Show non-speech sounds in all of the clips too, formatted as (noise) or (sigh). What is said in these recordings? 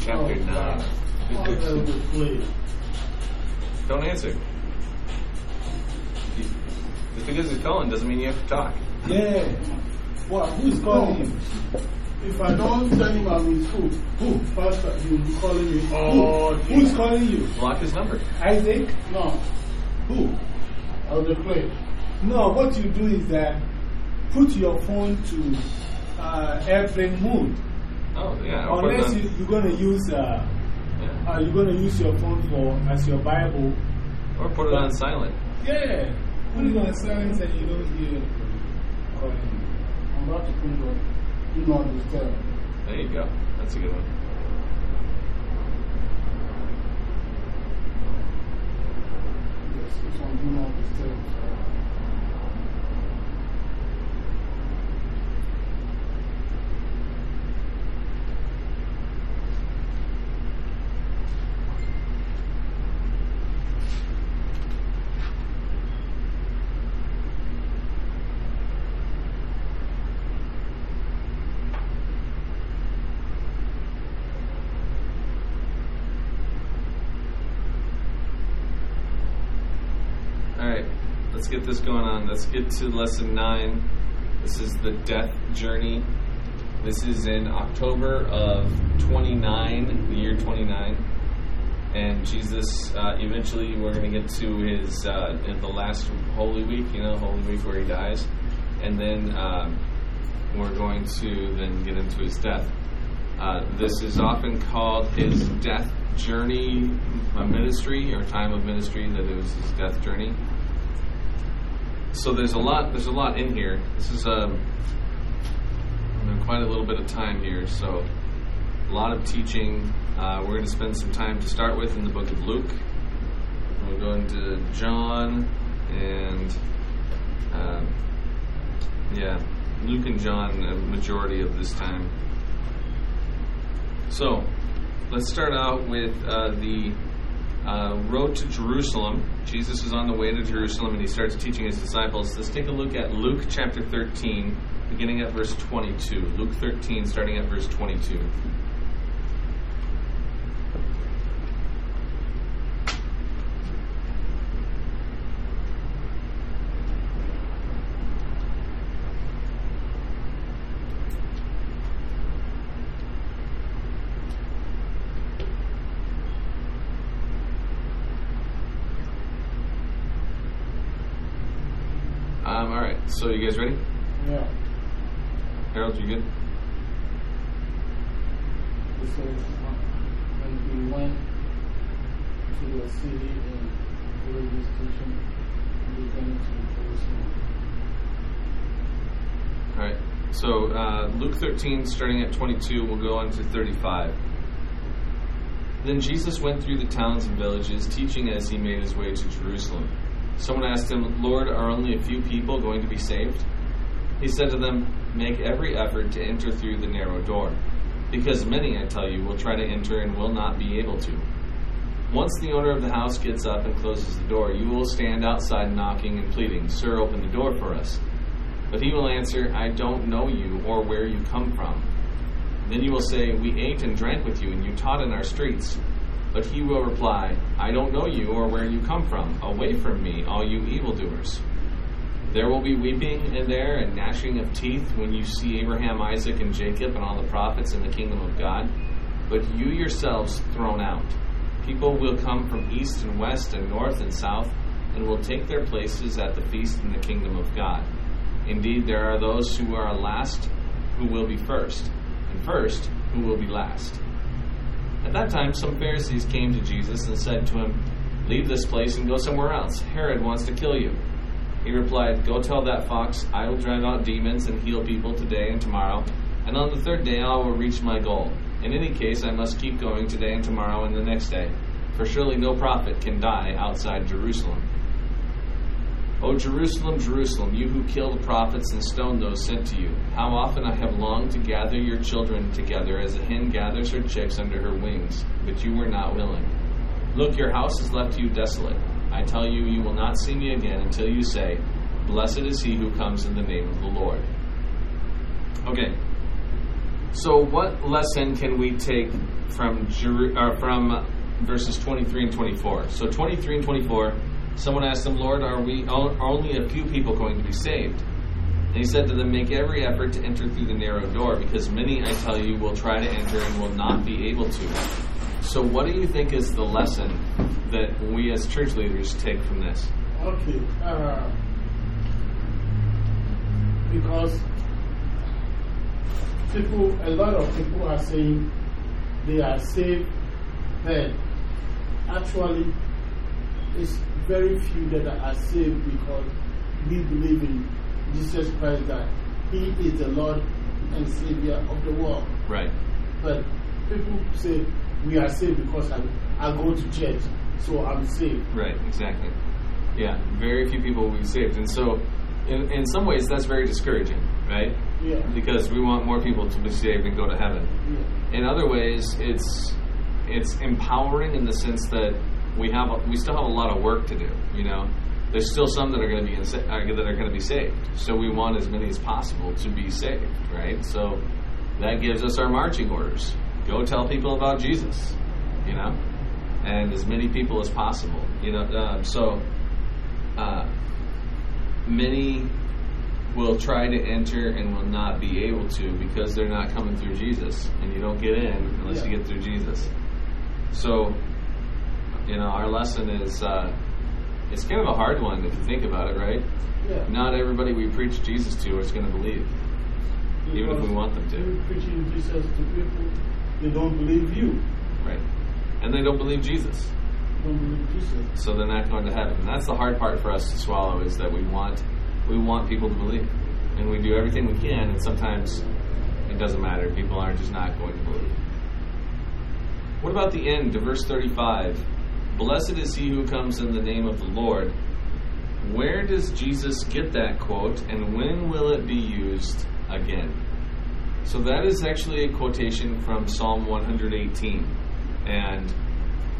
chapter 9. Don't answer. Just because he's calling doesn't mean you have to talk. Yeah. What? Who's calling you? If I don't tell him I'm in school, who? Pastor, he will be calling me. Oh, who's calling you? Block his number. Isaac? No, Who? I'll declare. No, what you do is that put your phone to uh, airplane mode. Oh, yeah. I'll put it Unless you, you're going to use, uh, yeah. uh, you're going to use your phone for as your Bible. Or put it on silent. Yeah. Put it on silence and you don't hear calling. I'm about to put it on. Do not disturb. There you go. That's a good one. Yes, it's on do not disturb. All right, let's get this going on. Let's get to lesson nine. This is the death journey. This is in October of 29, the year 29. And Jesus, uh, eventually, we're going to get to his, uh, the last Holy Week, you know, Holy Week where he dies. And then um, we're going to then get into his death. Uh, this is often called his death journey uh, ministry or time of ministry, that it was his death journey. So there's a lot. There's a lot in here. This is um, quite a little bit of time here. So a lot of teaching. Uh, we're going to spend some time to start with in the book of Luke. We'll go into John and um, yeah, Luke and John a majority of this time. So let's start out with uh, the uh, road to Jerusalem. Jesus is on the way to Jerusalem and he starts teaching his disciples. Let's take a look at Luke chapter 13, beginning at verse 22. Luke 13, starting at verse 22. Um, all right, so you guys ready? Yeah. Harold, you good? It says, when he went to the city and railway station, he went to Jerusalem. All right. So uh, Luke 13, starting at 22, we'll go on to 35. Then Jesus went through the towns and villages, teaching as he made his way to Jerusalem. Someone asked him, Lord, are only a few people going to be saved? He said to them, Make every effort to enter through the narrow door, because many, I tell you, will try to enter and will not be able to. Once the owner of the house gets up and closes the door, you will stand outside knocking and pleading, Sir, open the door for us. But he will answer, I don't know you or where you come from. Then you will say, We ate and drank with you, and you taught in our streets. But he will reply, I don't know you or where you come from. Away from me, all you evildoers. There will be weeping in there and gnashing of teeth when you see Abraham, Isaac, and Jacob and all the prophets in the kingdom of God, but you yourselves thrown out. People will come from east and west and north and south, and will take their places at the feast in the kingdom of God. Indeed, there are those who are last who will be first, and first who will be last. At that time, some Pharisees came to Jesus and said to him, Leave this place and go somewhere else. Herod wants to kill you. He replied, Go tell that fox, I will drive out demons and heal people today and tomorrow, and on the third day I will reach my goal. In any case, I must keep going today and tomorrow and the next day, for surely no prophet can die outside Jerusalem. O Jerusalem, Jerusalem, you who kill the prophets and stone those sent to you, how often I have longed to gather your children together as a hen gathers her chicks under her wings, but you were not willing. Look, your house is left to you desolate. I tell you, you will not see me again until you say, Blessed is he who comes in the name of the Lord. Okay. So, what lesson can we take from Jeru- uh, from verses 23 and 24? So, 23 and 24, someone asked him, Lord, are we only a few people going to be saved? And he said to them, Make every effort to enter through the narrow door, because many, I tell you, will try to enter and will not be able to. So, what do you think is the lesson that we as church leaders take from this? Okay. Uh, because people, a lot of people are saying they are saved, but actually, it's very few that are saved because we believe in Jesus Christ that He is the Lord and Savior of the world. Right. But people say we are saved because I, I go to church, so I'm saved. Right, exactly. Yeah, very few people will be saved. And so, in, in some ways, that's very discouraging, right? Yeah. Because we want more people to be saved and go to heaven. yeah. In other ways, it's it's empowering in the sense that we have a, we still have a lot of work to do. You know, there's still some that are going to be insa- uh, that are going to be saved. So we want as many as possible to be saved, right? So that gives us our marching orders. Go tell people about Jesus, you know, and as many people as possible. You know, uh, so uh, many will try to enter and will not be able to because they're not coming through Jesus, and you don't get in unless you get through Jesus. So, you know, our lesson is uh, it's kind of a hard one if you think about it, right? Yeah. Not everybody we preach Jesus to is going to believe, even if we want them to, You preaching Jesus to people, they don't believe you. right? And they don't believe Jesus. Don't believe Jesus. so they're not going to heaven. And that's the hard part for us to swallow is that we want we want people to believe, and we do everything we can, and sometimes it doesn't matter. People are just not going to believe. What about the end to verse thirty-five? Blessed is he who comes in the name of the Lord. Where does Jesus get that quote, and when will it be used again? So that is actually a quotation from Psalm 118, and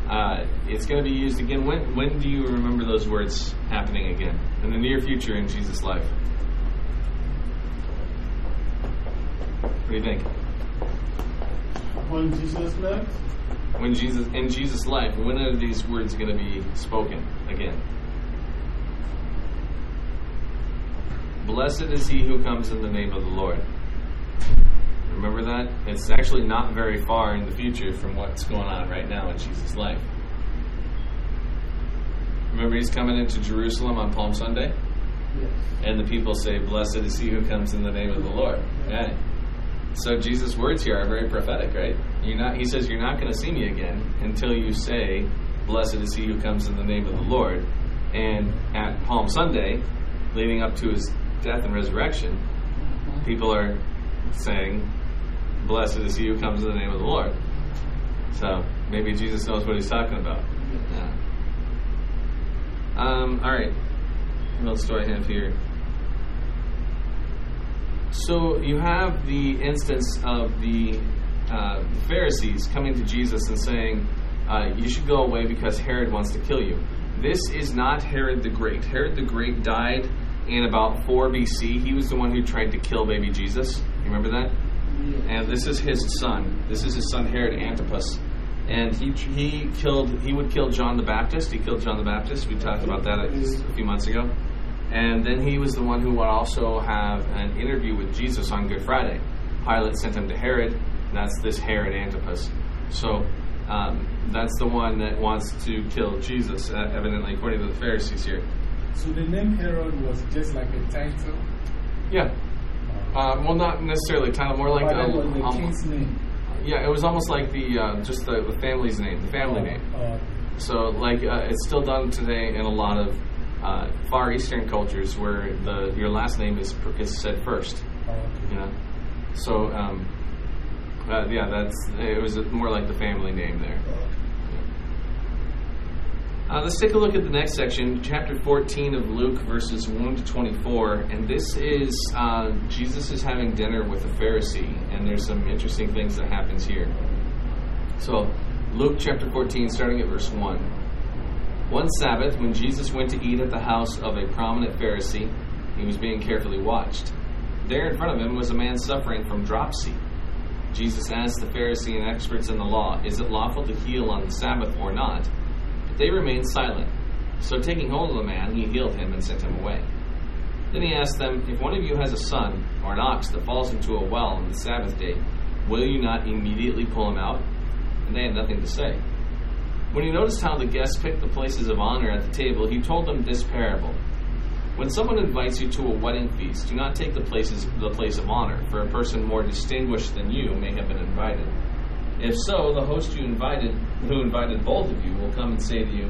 uh, it's going to be used again. When when do you remember those words happening again? In the near future in Jesus' life. What do you think? When Jesus left, When Jesus in Jesus' life, when are these words going to be spoken again? Blessed is he who comes in the name of the Lord. Remember that? It's actually not very far in the future from what's going on right now in Jesus' life. Remember, he's coming into Jerusalem on Palm Sunday, yes. and the people say, Blessed is he who comes in the name of the Lord. Yeah. So Jesus' words here are very prophetic, right? You're not. He says, "You're not going to see me again until you say, Blessed is he who comes in the name of the Lord." And at Palm Sunday, leading up to his death and resurrection, people are saying, "Blessed is he who comes in the name of the Lord." So maybe Jesus knows what he's talking about. Um, all right. What else do I have here? So you have the instance of the uh, Pharisees coming to Jesus and saying, uh, "You should go away because Herod wants to kill you." This is not Herod the Great. Herod the Great died in about 4 BC. He was the one who tried to kill baby Jesus. You remember that? And this is his son. This is his son Herod Antipas, and he he killed he would kill John the Baptist. He killed John the Baptist. We talked about that a few months ago, and then he was the one who would also have an interview with Jesus on Good Friday. Pilate sent him to Herod. And that's this Herod Antipas. So. Um, that's the one that wants to kill Jesus, uh, evidently, according to the Pharisees here. So the name Herod was just like a title. Yeah. Uh, well, not necessarily title, more like a, was the um, king's name. Yeah, it was almost like the uh, just the, the family's name, the family name. Uh, So like uh, it's still done today in a lot of uh, Far Eastern cultures where the your last name is is said first. uh. You know, so um, yeah, that's it was more like the family name there. Uh, let's take a look at the next section, chapter 14 of Luke, verses 1 to 24. And this is uh, Jesus is having dinner with a Pharisee, and there's some interesting things that happens here. So, Luke chapter 14, starting at verse 1. One Sabbath, when Jesus went to eat at the house of a prominent Pharisee, he was being carefully watched. There in front of him was a man suffering from dropsy. Jesus asked the Pharisee and experts in the law, Is it lawful to heal on the Sabbath or not? But they remained silent. So taking hold of the man, he healed him and sent him away. Then he asked them, If one of you has a son or an ox that falls into a well on the Sabbath day, will you not immediately pull him out? And they had nothing to say. When he noticed how the guests picked the places of honor at the table, he told them this parable. When someone invites you to a wedding feast, do not take the places the place of honor, for a person more distinguished than you may have been invited. If so, the host you invited, who invited both of you, will come and say to you,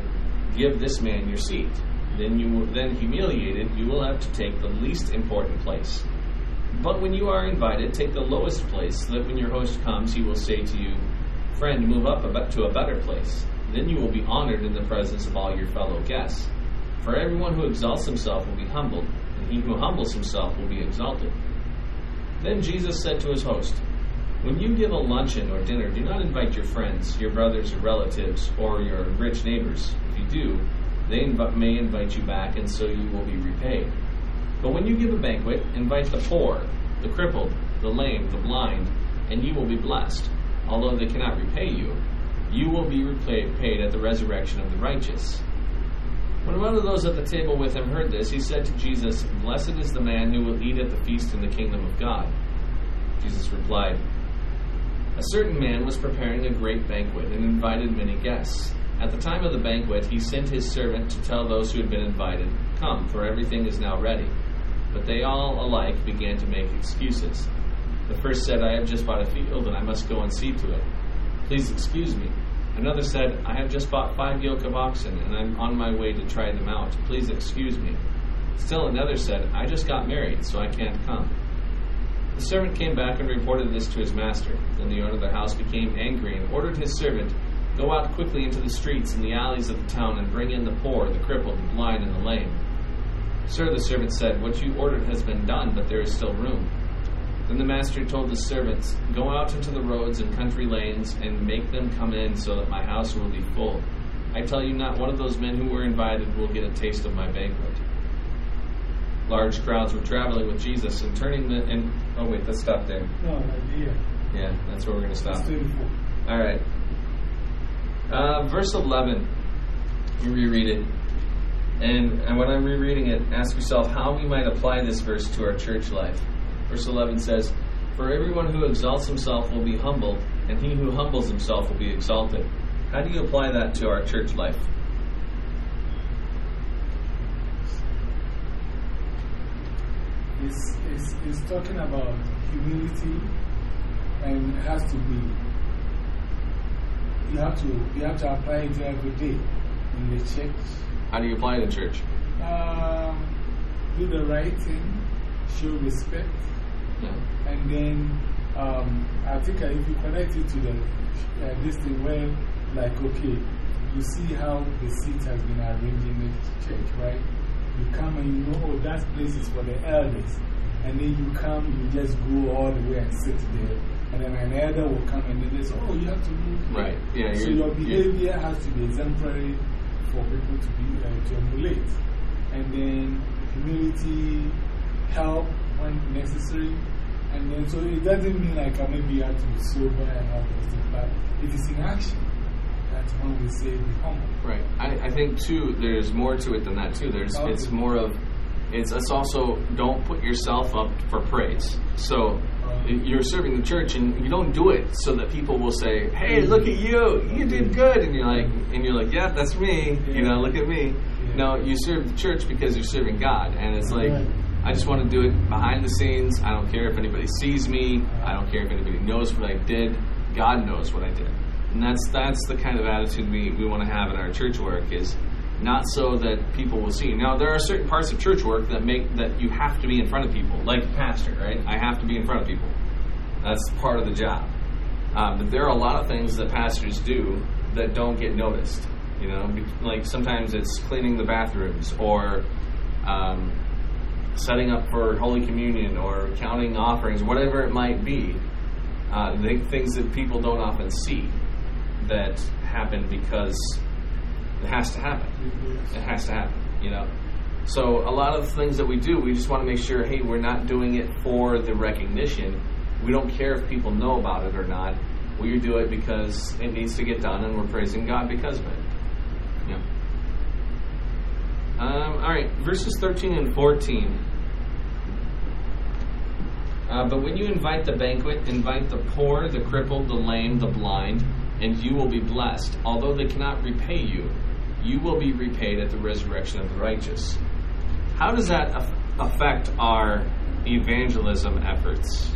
"Give this man your seat." Then you, then humiliated, you will have to take the least important place. But when you are invited, take the lowest place, so that when your host comes, he will say to you, "Friend, move up to a better place." Then you will be honored in the presence of all your fellow guests. For everyone who exalts himself will be humbled, and he who humbles himself will be exalted. Then Jesus said to his host, When you give a luncheon or dinner, do not invite your friends, your brothers or relatives, or your rich neighbors. If you do, they inv- may invite you back, and so you will be repaid. But when you give a banquet, invite the poor, the crippled, the lame, the blind, and you will be blessed. Although they cannot repay you, you will be repaid at the resurrection of the righteous. When one of those at the table with him heard this, he said to Jesus, Blessed is the man who will eat at the feast in the kingdom of God. Jesus replied, A certain man was preparing a great banquet and invited many guests. At the time of the banquet, he sent his servant to tell those who had been invited, Come, for everything is now ready. But they all alike began to make excuses. The first said, I have just bought a field and I must go and see to it. Please excuse me. Another said, I have just bought five yoke of oxen, and I'm on my way to try them out. Please excuse me. Still another said, I just got married, so I can't come. The servant came back and reported this to his master. Then the owner of the house became angry and ordered his servant, Go out quickly into the streets and the alleys of the town and bring in the poor, the crippled, the blind, and the lame. Sir, the servant said, What you ordered has been done, but there is still room. Then the master told the servants, Go out into the roads and country lanes and make them come in so that my house will be full. I tell you, not one of those men who were invited will get a taste of my banquet. Large crowds were traveling with Jesus and turning the. And, oh, wait, let's stop there. No, idea. Yeah, that's where we're going to stop. All right. Uh, verse 11. You reread it. And, and when I'm rereading it, ask yourself how we might apply this verse to our church life. Verse 11 says, For everyone who exalts himself will be humbled, and he who humbles himself will be exalted. How do you apply that to our church life? It's, it's, it's talking about humility, and it has to be, you have to, you have to apply it every day in the church. How do you apply it in church? Um, do the right thing, show respect. And then um, I think if you connect it to the, uh, this thing where, like, okay, you see how the seat has been arranged in the church, right? You come and you know, oh, that place is for the elders. And then you come, you just go all the way and sit there. And then an elder will come and then they say, oh, you have to move. Right. Yeah, So your behavior has to be exemplary for people to be uh, to emulate. And then humility, help when necessary. And then, so it doesn't mean like uh, maybe have to be sober and all those things, but it is in action. That's when we say be humble. Right. I, I think too. There's more to it than that too. There's Okay. it's more of it's it's also don't put yourself up for praise. So you're serving the church and you don't do it so that people will say, "Hey, look at you! You did good," and you're like, and you're like, "Yeah, that's me." You know, look at me. Yeah. No, you serve the church because you're serving God, and it's like. I just want to do it behind the scenes. I don't care if anybody sees me. I don't care if anybody knows what I did. God knows what I did. And that's that's the kind of attitude we, we want to have in our church work is not so that people will see. Now there are certain parts of church work that make that you have to be in front of people, like a pastor, right? I have to be in front of people. That's part of the job. Um, but there are a lot of things that pastors do that don't get noticed. You know, like sometimes it's cleaning the bathrooms or um, setting up for Holy Communion or counting offerings, whatever it might be. Uh, the things that people don't often see that happen because it has to happen. It has to happen, you know. So a lot of things that we do, we just want to make sure, hey, we're not doing it for the recognition. We don't care if people know about it or not. We do it because it needs to get done, and we're praising God because of it. Um, all right, verses 13 and 14. Uh, but when you invite the banquet, invite the poor, the crippled, the lame, the blind, and you will be blessed. Although they cannot repay you, you will be repaid at the resurrection of the righteous. How does that af- affect our evangelism efforts?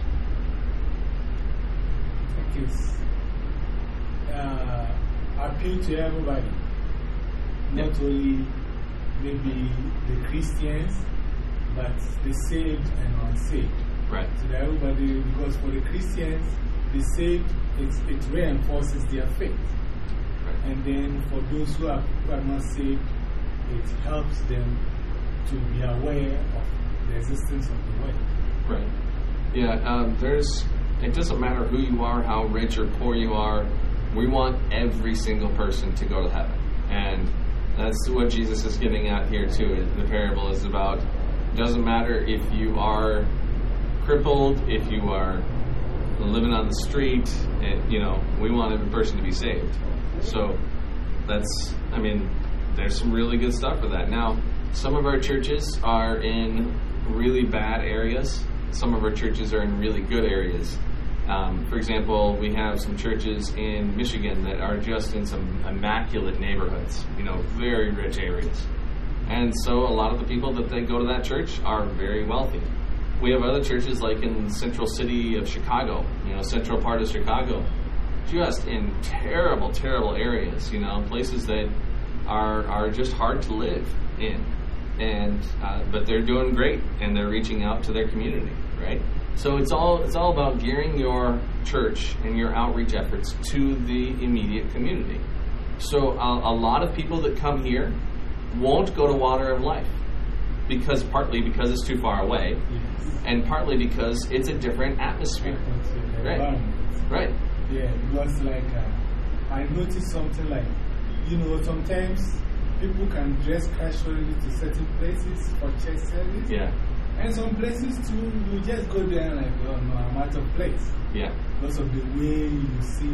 I think it's uh, appeal to everybody, not only maybe the Christians, but the saved and unsaved. Right. So that everybody, because for the Christians, the saved, it, it reinforces their faith. Right. And then for those who are, who are not saved, it helps them to be aware of the existence of the way. Right. Yeah, um, there's, it doesn't matter who you are, how rich or poor you are, we want every single person to go to heaven. And that's what Jesus is getting at here, too. The parable is about, it doesn't matter if you are crippled, if you are living on the street, you know, we want every person to be saved. So that's, I mean, there's some really good stuff for that. Now, some of our churches are in really bad areas. Some of our churches are in really good areas. Um, for example, we have some churches in Michigan that are just in some immaculate neighborhoods, you know, very rich areas. And so a lot of the people that they go to that church are very wealthy. We have other churches like in central city of Chicago, you know, central part of Chicago, just in terrible, terrible areas, you know, places that are, are just hard to live in. And, uh, but they're doing great and they're reaching out to their community, right? So it's all, it's all about gearing your church and your outreach efforts to the immediate community. So a, a lot of people that come here won't go to Water of Life because partly because it's too far away Yes. and partly because it's a different atmosphere. Right. Right. Yeah, because like uh, I noticed something like, you know, sometimes people can dress casually to certain places for church service. Yeah. And some places too, you just go there and like, oh no, I'm out of place. Yeah. Because of the way you see,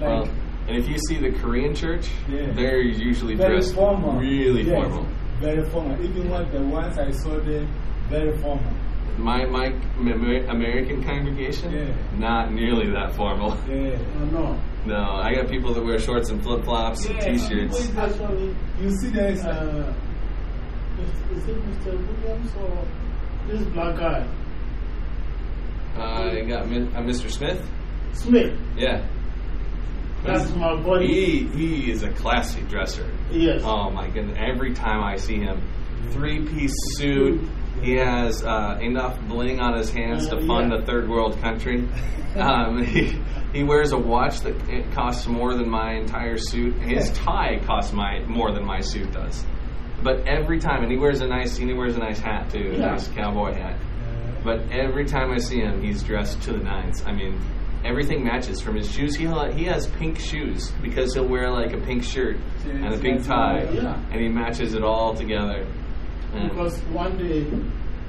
like, Well, and if you see the Korean church, Yeah. they're usually very dressed formal. really Yes, formal. Very formal. Even like the ones I saw there, very formal. My my American congregation, Yeah. not nearly that formal. Yeah. Uh, no. No, I got people that wear shorts and flip flops and t-shirts. Actually, You see there is like, uh, is, is it Mr. Williams or this black guy? I got Mi- uh, Mr. Smith. Smith. Yeah, That's my buddy. he he is a classy dresser. Yes. Oh my goodness! Every time I see him, three-piece suit. He has uh, enough bling on his hands to Uh, fund yeah. a third world country. (laughs) Um, (laughs) he, he wears a watch that costs more than my entire suit. His tie costs my more than my suit does. But every time, and he wears a nice, and he wears a nice hat too, a Yeah. nice cowboy hat. But every time I see him, he's dressed to the nines. I mean, everything matches from his shoes. He he has pink shoes because he'll wear like a pink shirt and a pink tie, Yeah. and he matches it all together. And- Because one day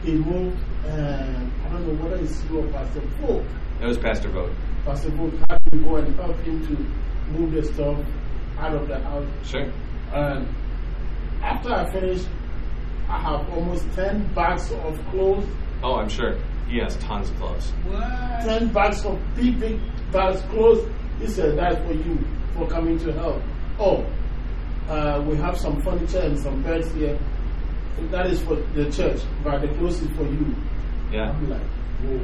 he moved, uh, I don't know whether it's you or Pastor Folk. it was Pastor Vogt. Pastor Folk had to go and help him to move the stuff out of the house. Sure. And after I finish, I have almost 10 bags of clothes, Oh, I'm sure he has tons of clothes. what? 10 bags of big, big bags of clothes. He said, That's for you for coming to help. Oh, uh, we have some furniture and some beds here. That is for the church, but the clothes is for you. Yeah. I'm like, whoa.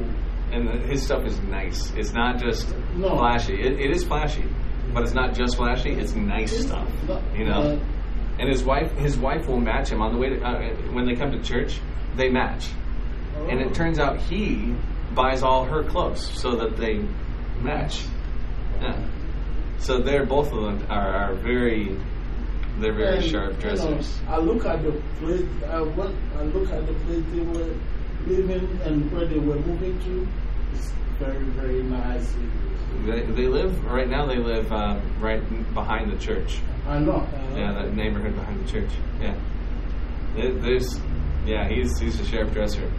And the, his stuff is nice. It's not just No. flashy. It, it is flashy, but it's not just flashy. It's nice It's stuff. not- You know. uh, And his wife, his wife will match him on the way to uh, when they come to church. They match, and oh. it turns out he buys all her clothes so that they match. Yeah. So they're both of them are, are very, they're very And, sharp you know, dressers. I look at the place. I, went, I look at the place they were living and where they were moving to. It's very, very nice. They, they live right now. They live um, right behind the church. I know. Yeah, that neighborhood behind the church. Yeah. There- There's, yeah, he's he's a sharp dresser.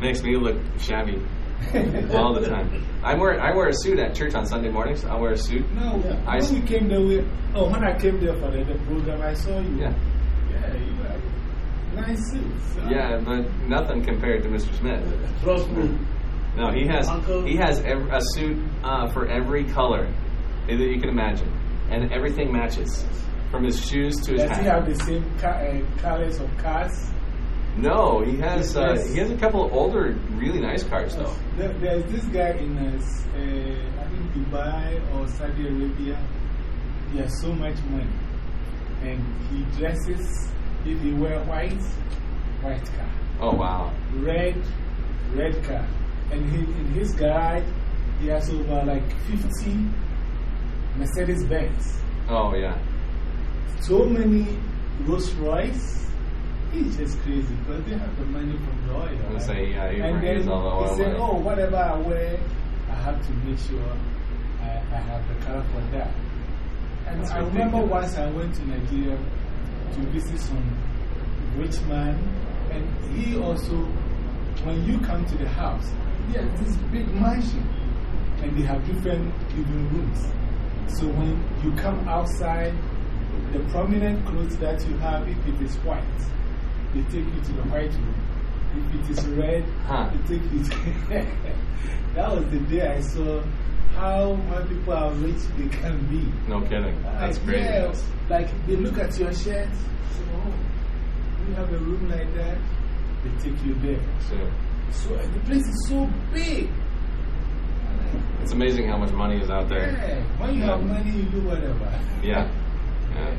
Makes me look shabby. (laughs) all the time. I wear I wear a suit at church on Sunday mornings. I wear a suit. No, Yeah. I when s- we came there, we, oh, when I came there for the, the program, I saw you. Yeah. Yeah, you were nice suits. huh? Yeah, but nothing compared to Mr. Smith. Trust me. No, he has Uncle? he has ev- a suit uh, for every color that you can imagine, and everything matches from his shoes to his Does he have the same ca uh, colors of cars? No, he has uh, Yes. he has a couple of older, really nice cars though. There, there's this guy in, uh, uh, I think, Dubai or Saudi Arabia. He has so much money. And he dresses, if he wear white, white car. Oh wow, Red, red car. And he, in his garage, he has over like 50 Mercedes Benz. oh yeah, So many Rolls Royce. He's just crazy because they have the money from the oil. Right? say yeah, he and then all the he said, oh, whatever I wear, I have to make sure I, I have the color for that. And That's I remember ridiculous. once I went to Nigeria to visit some rich man, and he also, when you come to the house, he has this big mansion, and they have different living rooms. So when you come outside, the prominent clothes that you have, if it is white, they take you to the white room. If it is red, Huh. they take you to. (laughs) that was the day I saw how when people are rich they can be. No kidding, that's Like, crazy. Yeah, like they look at your shirt, say, oh, you have a room like that, they take you there. So, So the place is so big. It's amazing how much money is out there. Yeah, when you have money, you do whatever. (laughs) Yeah. yeah.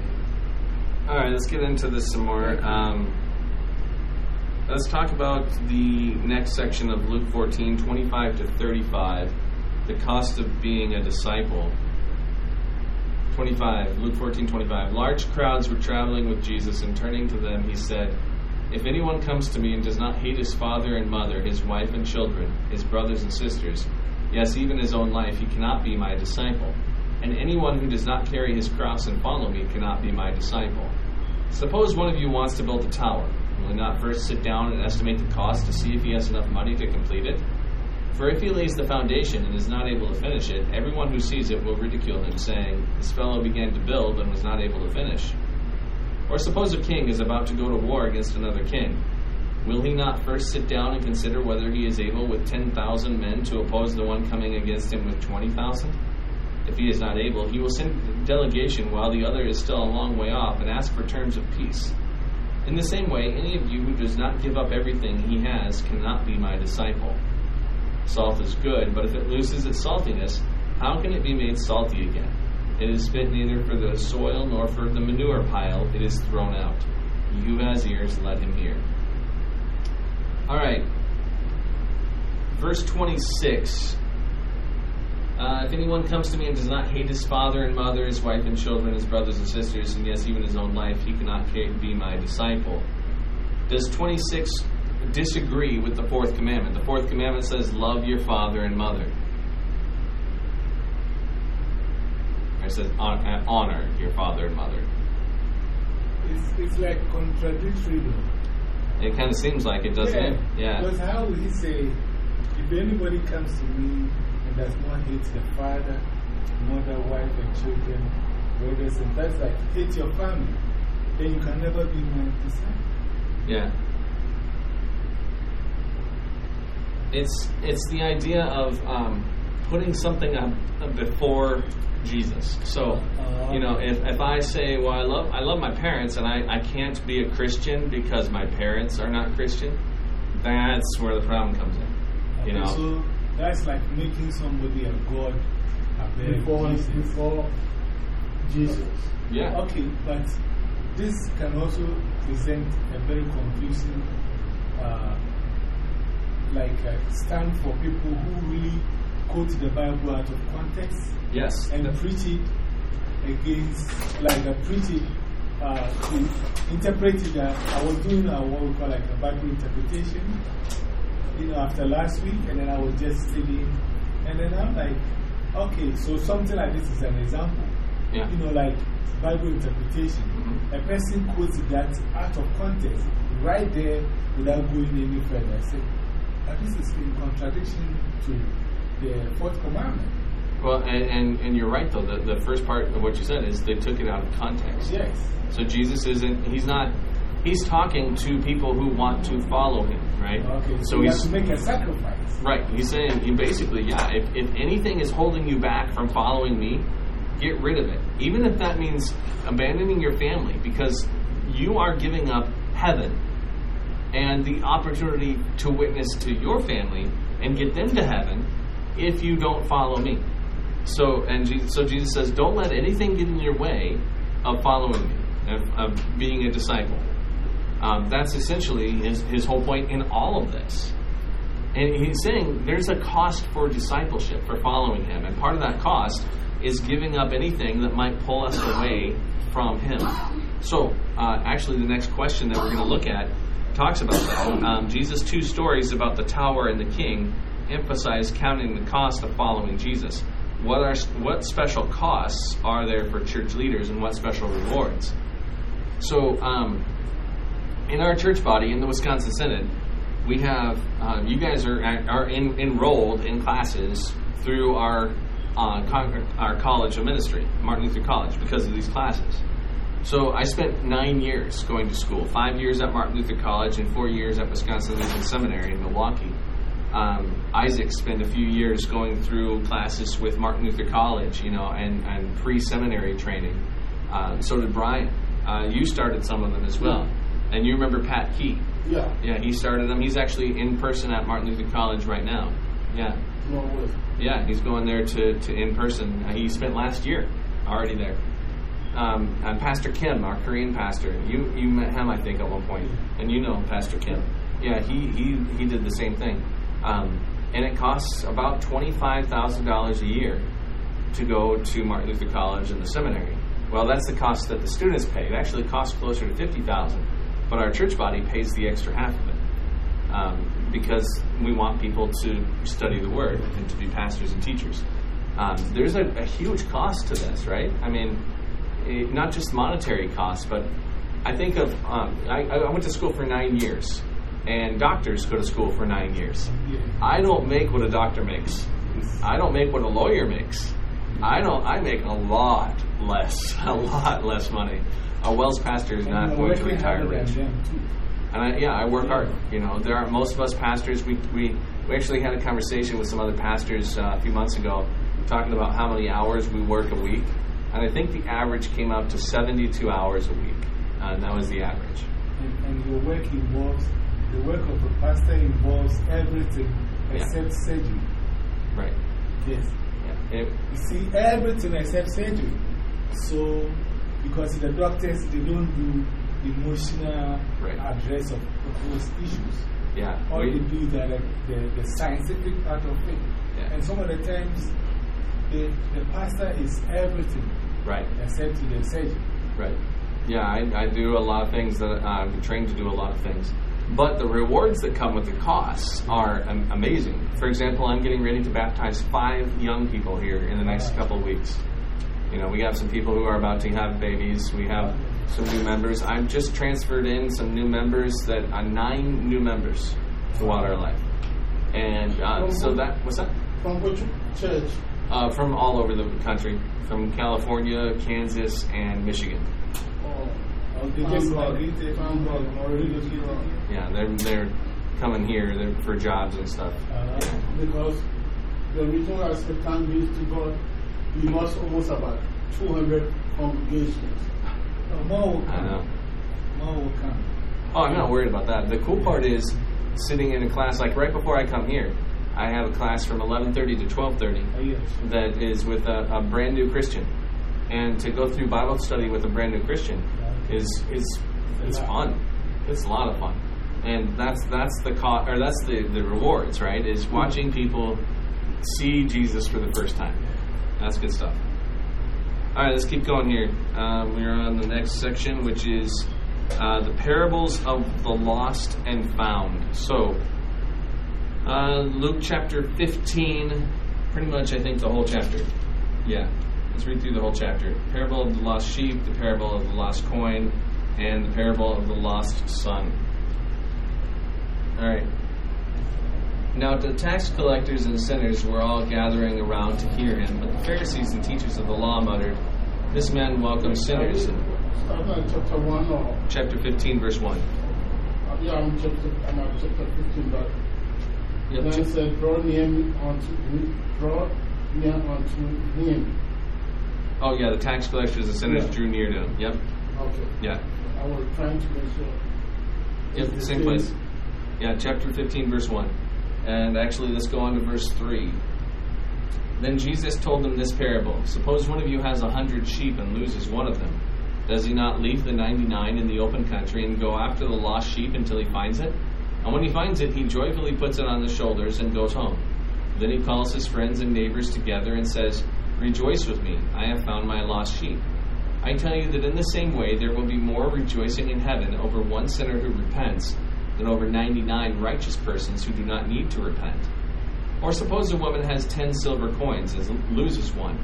All right, let's get into this some more. Um, let's talk about the next section of Luke 14, 25 to 35, the cost of being a disciple. 25, Luke 14, 25. Large crowds were traveling with Jesus, and turning to them, he said, If anyone comes to me and does not hate his father and mother, his wife and children, his brothers and sisters, yes, even his own life, he cannot be my disciple. And anyone who does not carry his cross and follow me cannot be my disciple. Suppose one of you wants to build a tower. Will he not first sit down and estimate the cost to see if he has enough money to complete it? For if he lays the foundation and is not able to finish it, everyone who sees it will ridicule him, saying, This fellow began to build and was not able to finish. Or suppose a king is about to go to war against another king. Will he not first sit down and consider whether he is able with 10,000 men to oppose the one coming against him with 20,000? If he is not able, he will send a delegation while the other is still a long way off and ask for terms of peace. In the same way, any of you who does not give up everything he has cannot be my disciple. Salt is good, but if it loses its saltiness, how can it be made salty again? It is fit neither for the soil nor for the manure pile, it is thrown out. He who has ears, let him hear. All right. Verse 26. Uh, if anyone comes to me and does not hate his father and mother, his wife and children, his brothers and sisters, and yes, even his own life, he cannot ca- be my disciple. Does 26 disagree with the fourth commandment? The fourth commandment says, Love your father and mother. It says, uh, Honor your father and mother. It's, it's like contradictory though. It kind of seems like it, doesn't it? Yeah. Because how would he say, if anybody comes to me and does not hate the father, mother, wife, and children, brothers, and that's like hate your family, then you can never be my disciple. Yeah. It's it's the idea of um, putting something up, up before Jesus. So, you know, if, if I say, well, I love I love my parents, and I, I can't be a Christian because my parents are not Christian, that's where the problem comes in. You Okay, know, So that's like making somebody a God Before, Jesus. before Jesus. yeah, Okay, but this can also present a very confusing, uh, like, uh, stand for people who really quote the Bible out of context yes, and preach it against, like, uh, preach it uh, interpret it. Uh, I was doing uh, what we call like a Bible interpretation, you know, after last week, and then I was just studying, and then I'm like, okay, so something like this is an example yeah, you know, like Bible interpretation. Mhm. A person quotes that out of context, right there, without going any further. I said, this is in contradiction to the uh, fourth commandment. Well, and, and, and you're right, though. The, the first part of what you said is they took it out of context. Yes. So Jesus isn't, he's not, he's talking to people who want to follow him, right? Okay. So, So you have he's, to make a sacrifice. right, he's saying, he basically, yeah, if, if anything is holding you back from following me, get rid of it. Even if that means abandoning your family, because you are giving up heaven and the opportunity to witness to your family and get them to heaven if you don't follow me. So and Jesus, so Jesus says, don't let anything get in your way of following me, of, of being a disciple. Um, that's essentially his, his whole point in all of this. And he's saying there's a cost for discipleship, for following him. And part of that cost is giving up anything that might pull us away from him. So, uh, actually, the next question that we're going to look at talks about that. Um, Jesus' two stories about the tower and the king emphasize counting the cost of following Jesus. What are what special costs are there for church leaders, and what special rewards? So, um, in our church body in the Wisconsin Synod, we have uh, you guys are are in, enrolled in classes through our uh, con- our college of ministry, Martin Luther College, because of these classes. So I spent nine years going to school, five years at Martin Luther College and four years at Wisconsin Lutheran Seminary in Milwaukee. Um, Isaac spent a few years going through classes with Martin Luther College, you know, and, and pre-seminary training. Uh, so did Brian. Uh, you started some of them as well. And you remember Pat Key. Yeah. Yeah, he started them. He's actually in person at Martin Luther College right now. Yeah. No. Yeah, he's going there to, to in person. Uh, he spent last year already there. Um, and Pastor Kim, our Korean pastor, you you met him, I think, at one point, and you know Pastor Kim. Yeah, he he, he did the same thing, um, and it costs about twenty five thousand dollars a year to go to Martin Luther College and the seminary. Well, that's the cost that the students pay. It actually costs closer to fifty thousand, but our church body pays the extra half of it um, because we want people to study the Word and to be pastors and teachers. Um, there's a, a huge cost to this, right? I mean, eh, not just monetary costs, but I think of um, I, I went to school for nine years, and doctors go to school for nine years. I don't make what a doctor makes. I don't make what a lawyer makes. I don't. I make a lot less, (laughs) a lot less money. A WELS pastor is not going to retire rich. And I, yeah, I work hard. You know, there are most of us pastors. We we, we actually had a conversation with some other pastors uh, a few months ago, talking about how many hours we work a week, and I think the average came out to 72 hours a week, uh, and that was the average. And, and your work involves, the work of a pastor involves everything Yeah. except surgery. Right. Yes. Yeah. It, You see, everything except surgery. So, because the doctors, they don't do emotional Right. address of those issues. yeah. All we- they do is the, the, the scientific part of it. Yeah. And some of the times, the, the pastor is everything right. except to the surgery. Right. Yeah, I, I do a lot of things that I'm trained to do a lot of things. But the rewards that come with the costs are am- amazing. For example, I'm getting ready to baptize five young people here in the next couple of weeks. You know, we have some people who are about to have babies. We have some new members. I've just transferred in some new members that are nine new members to Water Life. And uh, so that, what's that? From which church? Uh, from all over the country, from California, Kansas, and Michigan. Oh, Or they just Thank God. migrated Thank God. or relocated here. Yeah, they're they're coming here they're for jobs and stuff. Uh, Yeah. Because the reason why I said thank be to God, we lost almost about 200 congregations. no, more will I come. know. More will come. Oh, I'm not worried about that. The cool part is sitting in a class like right before I come here. I have a class from 11:30 to 12:30 Oh, yes. that is with a, a brand new Christian, and to go through Bible study with a brand new Christian is is it's fun. It's a lot of fun, and that's that's the co- or that's the the rewards, right? Is watching people see Jesus for the first time. That's good stuff. All right, let's keep going here. Um, we're on the next section, which is uh, the parables of the lost and found. So, uh, Luke chapter 15, pretty much, I think, the whole chapter. Yeah, let's read through the whole chapter. Parable of the lost sheep, the parable of the lost coin, and the parable of the lost son. All right. Now the tax collectors and sinners were all gathering around to hear him, but the Pharisees and teachers of the law muttered, This man welcomes sinners. Start chapter 1 or. Chapter 15, verse 1. uh, Yeah, I'm chapter, I'm at chapter 15, but Yep. then said, Draw near me unto me, draw near unto him. Oh, yeah, the tax collectors and sinners Yeah. drew near to him. Yep. Okay. Yeah. I was trying to make sure. Yep, the same place. Yeah, chapter 15, verse 1. And actually, let's go on to verse 3. Then Jesus told them this parable Suppose one of you has a hundred sheep and loses one of them. Does he not leave the 99 in the open country and go after the lost sheep until he finds it? And when he finds it, he joyfully puts it on his shoulders and goes home. Then he calls his friends and neighbors together and says, Rejoice with me, I have found my lost sheep. I tell you that in the same way there will be more rejoicing in heaven over one sinner who repents than over 99 righteous persons who do not need to repent. Or suppose a woman has 10 silver coins and loses one.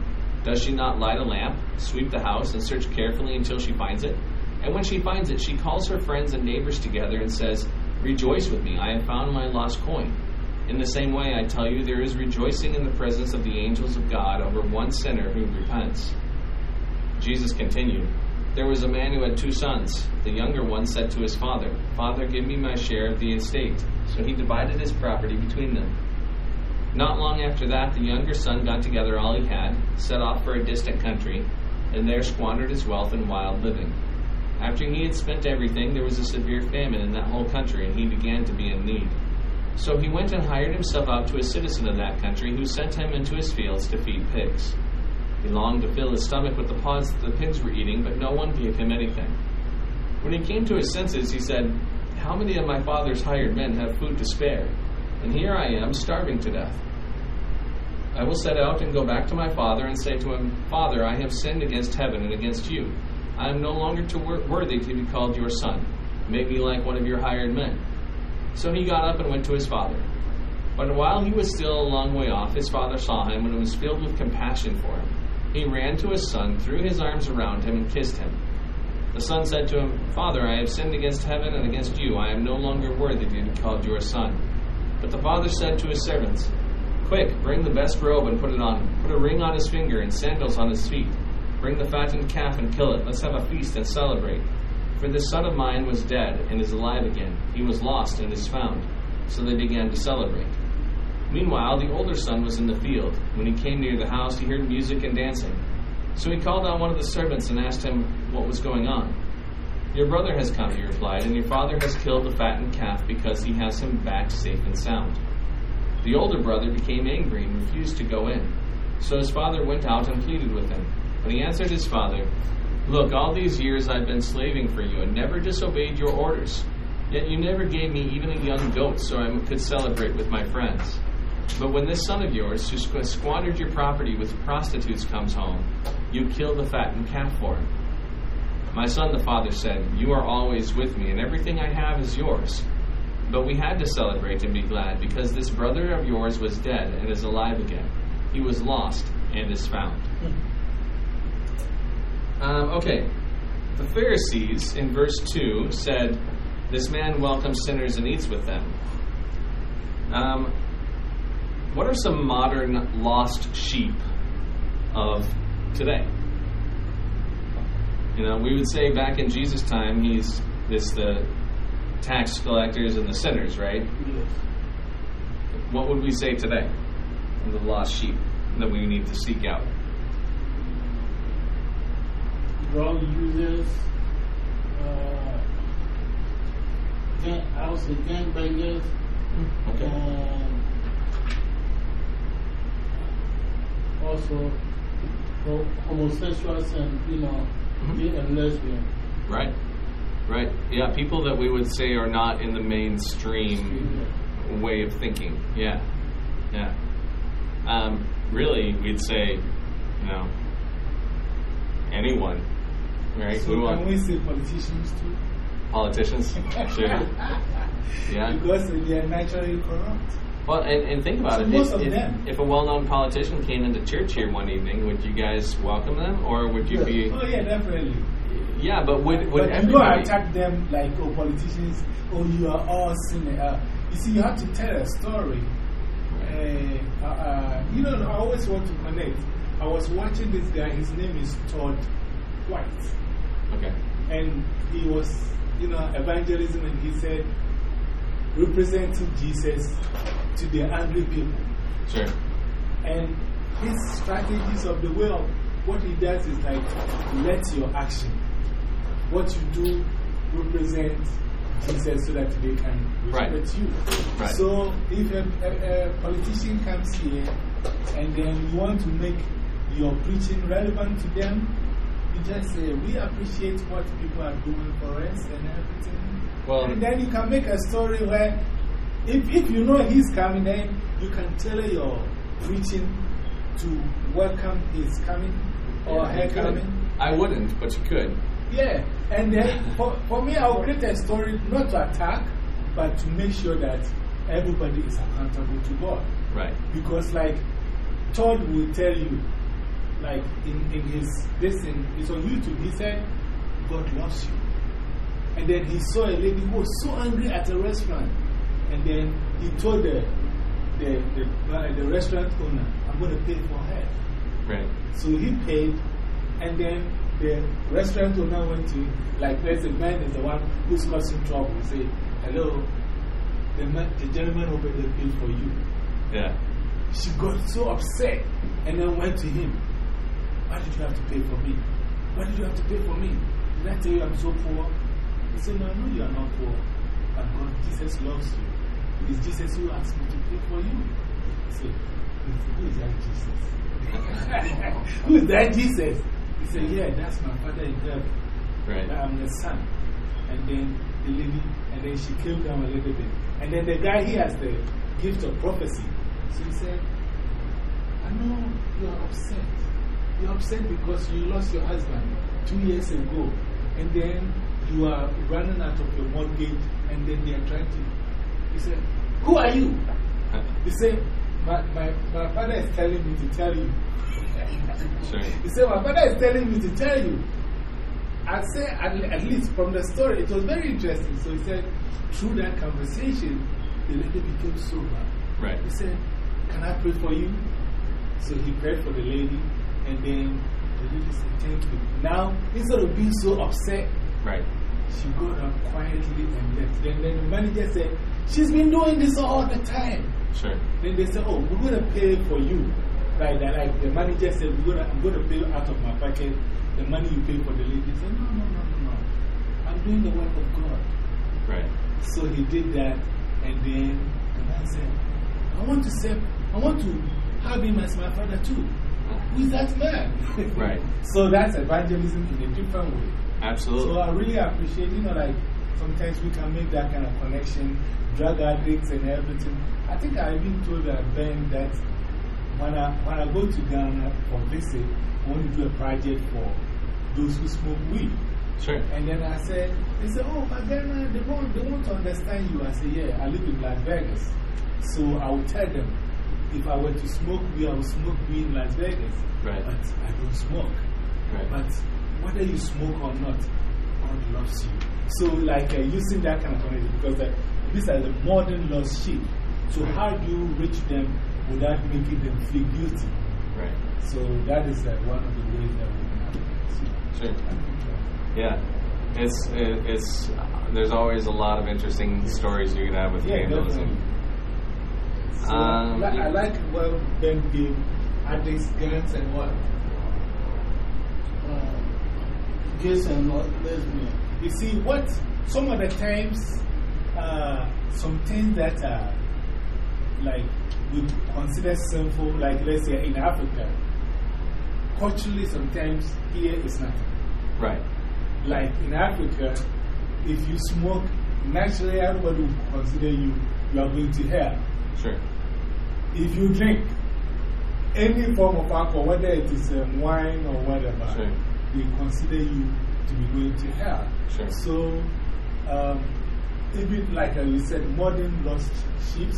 Does she not light a lamp, sweep the house, and search carefully until she finds it? And when she finds it, she calls her friends and neighbors together and says, Rejoice with me, I have found my lost coin. In the same way, I tell you, there is rejoicing in the presence of the angels of God over one sinner who repents. Jesus continued, There was a man who had two sons. The younger one said to his father, Father, give me my share of the estate. So he divided his property between them. Not long after that, the younger son got together all he had, set off for a distant country, and there squandered his wealth in wild living. After he had spent everything, there was a severe famine in that whole country, and he began to be in need. So he went and hired himself out to a citizen of that country, who sent him into his fields to feed pigs. He longed to fill his stomach with the pods that the pigs were eating, but no one gave him anything. When he came to his senses, he said, How many of my father's hired men have food to spare? And here I am, starving to death. I will set out and go back to my father and say to him, Father, I have sinned against heaven and against you. I am no longer wor- worthy to be called your son. Make me like one of your hired men. So he got up and went to his father. But while he was still a long way off, his father saw him and was filled with compassion for him. He ran to his son, threw his arms around him, and kissed him. The son said to him, Father, I have sinned against heaven and against you. I am no longer worthy to be called your son. But the father said to his servants, Quick, bring the best robe and put it on him. Put a ring on his finger and sandals on his feet. Bring the fattened calf and kill it. Let's have a feast and celebrate. For this son of mine was dead and is alive again. He was lost and is found. So they began to celebrate. Meanwhile, the older son was in the field. When he came near the house, he heard music and dancing. So he called on one of the servants and asked him what was going on. Your brother has come, he replied, and your father has killed the fattened calf because he has him back safe and sound. The older brother became angry and refused to go in. So his father went out and pleaded with him. But he answered his father, Look, all these years I've been slaving for you and never disobeyed your orders. Yet you never gave me even a young goat so I could celebrate with my friends. But when this son of yours, who squandered your property with prostitutes, comes home, you kill the fattened calf for him. My son, the father said, You are always with me, and everything I have is yours. But we had to celebrate and be glad, because this brother of yours was dead and is alive again. He was lost and is found. Um, okay. The Pharisees in verse 2 said, This man welcomes sinners and eats with them. Um, what are some modern lost sheep of today? You know, we would say back in Jesus' time, he's this the tax collectors and the sinners, right? Yes. What would we say today? The lost sheep that we need to seek out. drug users, uh, gang, I would say gangbangers, Okay. Also homosexuals and, you know, Mhm. and lesbian. Right. Right. Yeah, people that we would say are not in the mainstream way of thinking. Yeah. Yeah. Um, really, we'd say, you know, anyone. Right? So we can we say politicians too? politicians. (laughs) Sure. Yeah. Because they are naturally corrupt. Well, and, and think about it. most if, of if, them. if a well-known politician came into church here one evening, would you guys welcome them, or would you Yeah. be? Oh, yeah, definitely. Yeah, but would would but you everybody? don't attack them like, oh, politicians, oh, you are all sinner. Uh, you see, you have to tell a story uh, uh, you know, I always want to connect. I was watching this guy, his name is Todd White. Okay. And he was, you know, evangelism, and he said, representing Jesus to the angry people. Sure. And his strategies of the way of what he does is like, let your action, what you do, represent Jesus so that they can respect Right. you. Right. So if a, a, a politician comes here and then you want to make your preaching relevant to them, you just say, We appreciate what people are doing for us and everything. Well- and then you can make a story where, if, if you know he's coming, then you can tell your preaching to welcome his coming or Yeah, her coming. I wouldn't, but you could. Yeah, and then for, for me, I'll create a story not to attack, but to make sure that everybody is accountable to God. Right. Because, like, Todd will tell you, like, in, in his, this thing, it's on YouTube, he said, God loves you. And then he saw a lady who was so angry at a restaurant. And then he told the, the, the, uh, the restaurant owner, I'm going to pay for her. Right. So he paid, and then the restaurant owner went to, like, there's a man is the one who's causing trouble. He say, Hello, the, man, the gentleman over there paid for you. Yeah. She got so upset and then went to him. Why did you have to pay for me? Why did you have to pay for me? Did I tell you I'm so poor? He said, No, I know you are not poor. But God, Jesus loves you. It's Jesus who asked me to pray for you. Said, Who is that Jesus? (laughs) who is that Jesus? He said, Yeah, that's my father in heaven. Right. I'm the son. And then the lady, and then she came down a little bit. And then the guy, he has the gift of prophecy. So he said, I know you are upset. You're upset because you lost your husband two years ago. And then you are running out of your mortgage. And then they are trying to. He said, Who are you? He said, my, my, my father is telling me to tell you. Sure. He said, My father is telling me to tell you. I say, at, at least from the story, it was very interesting. So he said, through that conversation, the lady became sober. Right. He said, Can I pray for you? So he prayed for the lady, and then the lady said, Thank you. Now, instead of being so upset, Right. she got up quietly and left. Then, then the manager said, She's been doing this all the time. Sure. Then they said, Oh, we're going to pay for you. Right, that, like the manager said, we're gonna, I'm going to pay out of my pocket the money you pay for the lady. He said, No, no, no, no, no. I'm doing the work of God. Right. So he did that, and then the man said, I want to serve, I want to have him as my father too. Who is that man? Right. (laughs) so that's evangelism in a different way. Absolutely. So I really appreciate, you know, like sometimes we can make that kind of connection, drug addicts and everything. I think I even told uh, Ben that when I, when I go to Ghana for visit, I want to do a project for those who smoke weed. Sure. And then I said, they said, oh, but Ghana, they won't, they won't understand you. I said, yeah, I live in Las Vegas. So I will tell them, if I were to smoke weed, I would smoke weed in Las Vegas. Right. But I don't smoke. Right. But whether you smoke or not, God loves you. So, like uh, using that kind of connection, because uh, these are the modern lost sheep. So, how do you reach them without making them feel guilty? Right. So, that is uh, one of the ways that we can have it. So, Sure. Yeah. It's, it, it's, there's always a lot of interesting stories you can have with Yeah. So, Um, li- I like what Ben gave addicts, guns, and what? Uh, gays and not lesbian. You see, what some of the times, uh, some things that are like we consider sinful, like let's say in Africa, culturally, sometimes here is nothing. Right. Like in Africa, if you smoke, naturally everybody will consider you, you are going to hell. Sure. If you drink any form of alcohol, whether it is um, wine or whatever, Sure. they consider you to be going to hell. Sure. So, um, even like you said, modern lost sheep,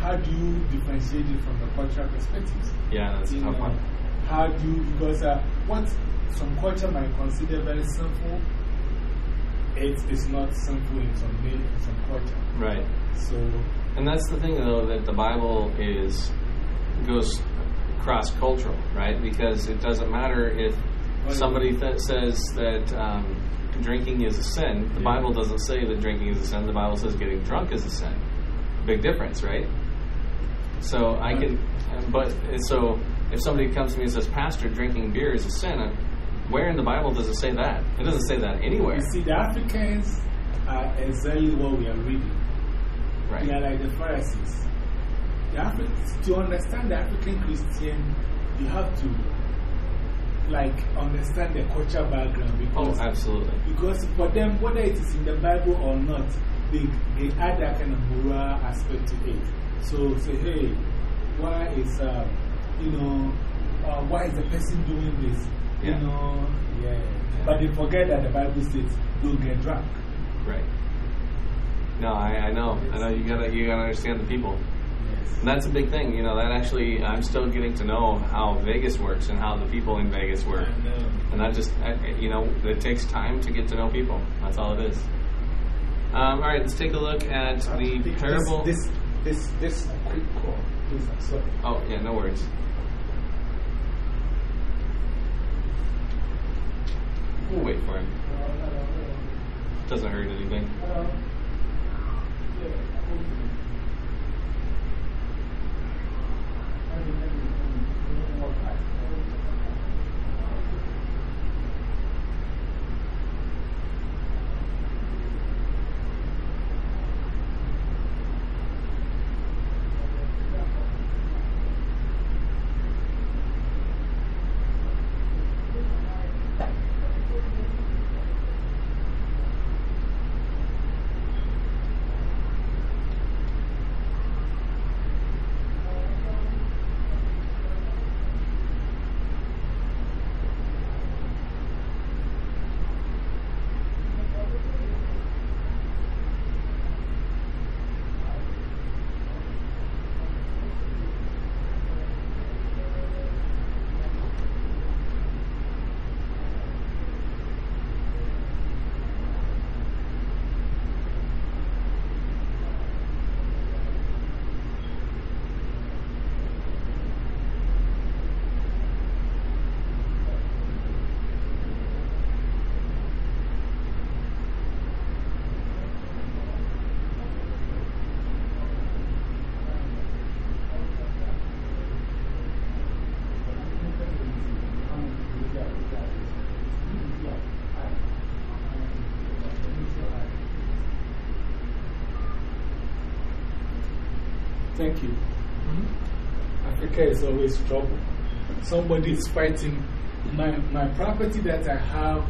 how do you differentiate it from the cultural perspective? Yeah, that's a tough one. How do you, because uh, what some culture might consider very sinful, it is not sinful in some, in some culture. Right. So And that's the thing, though, that the Bible is goes cross cultural, right? Because it doesn't matter if somebody th- says that um, drinking is a sin. The Yeah. Bible doesn't say that drinking is a sin. The Bible says getting drunk is a sin. Big difference, right? So I can, but so if somebody comes to me and says, "Pastor, drinking beer is a sin," where in the Bible does it say that? It doesn't say that anywhere, You see, the Africans are exactly what we are reading. right? They are like the Pharisees. The Afri- to understand the African Christian, you have to like understand the cultural background Oh, because, absolutely. because for them, whether it is in the Bible or not, they, they add that kind of moral aspect to it. So say, hey, why is, uh, you know, uh, why is the person doing this? Yeah. You know, yeah. But they forget that the Bible says, don't get drunk. Right. No, I, I know. I know. You gotta you gotta understand the people. And that's a big thing. You know, that actually I'm still getting to know how Vegas works and how the people in Vegas work, and that just you know it takes time to get to know people. That's all it is. Um, all right, let's take a look at the This- parable. This, this, this, quick call. Sorry. Oh yeah, no worries. We'll wait for him. Doesn't hurt anything. Africa is always trouble. Somebody is fighting. My, my property that I have,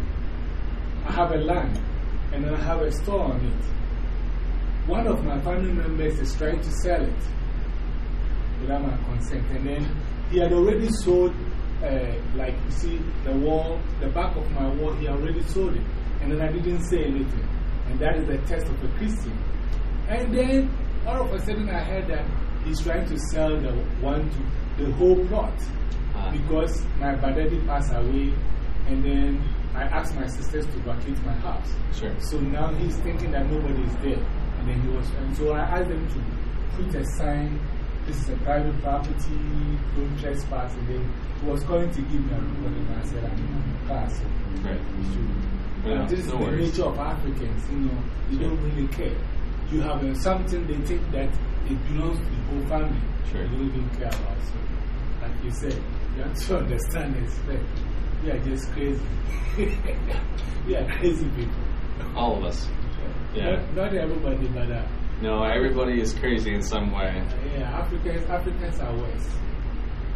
I have a land and I have a store on it. One of my family members is trying to sell it without my consent. And then he had already sold, uh, like you see, the wall, the back of my wall, he already sold it. And then I didn't say anything. And that is the test of a Christian. And then all of a sudden I heard that he's trying to sell the one to the whole plot Ah. because my daddy passed away and then I asked my sisters to vacate my house. Sure. So now he's thinking that nobody is there. And then he was, and so I asked them to put a sign, this is a private property, don't trespass. And then he was going to give me a recording and I said, I'm in the car, so Right. Yeah, But this is no the worries. nature of Africans, you know, they don't really care. You have uh, something they think that it belongs to the whole family. Sure. They don't even care about So, like you said, you have to (laughs) understand and respect. We are just crazy. (laughs) we are crazy people. All of us. Yeah. Not, not everybody, but uh, No, everybody is crazy in some way. yeah, Africans, Africans are worse.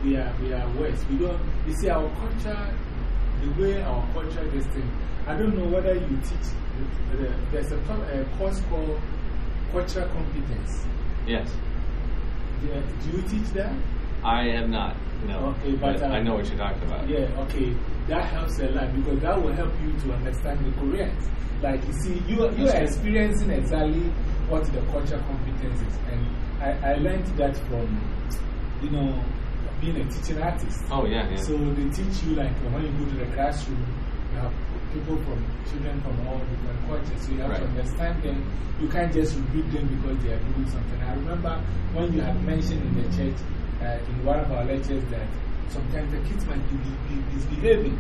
We are, we are worse. We don't, you see, our culture, the way our culture is thing, I don't know whether you teach, the, the, there's a, a course called cultural competence. Yes. Yeah, do you teach that? I have not. No. Okay, but, uh, I know what you're talking about. Yeah, okay. That helps a lot because that will help you to understand the Koreans. Like, you see, you, you are experiencing exactly what the culture competence is. And I, I learned that from, you know, being a teaching artist. Oh, yeah, yeah. So they teach you, like, when you go to the classroom, you have people from children from all different cultures. So you have Right. to understand them. You can't just rebuke them because they are doing something. I remember when you had mentioned in the church, uh, in one of our lectures, that sometimes the kids might be, be, be misbehaving.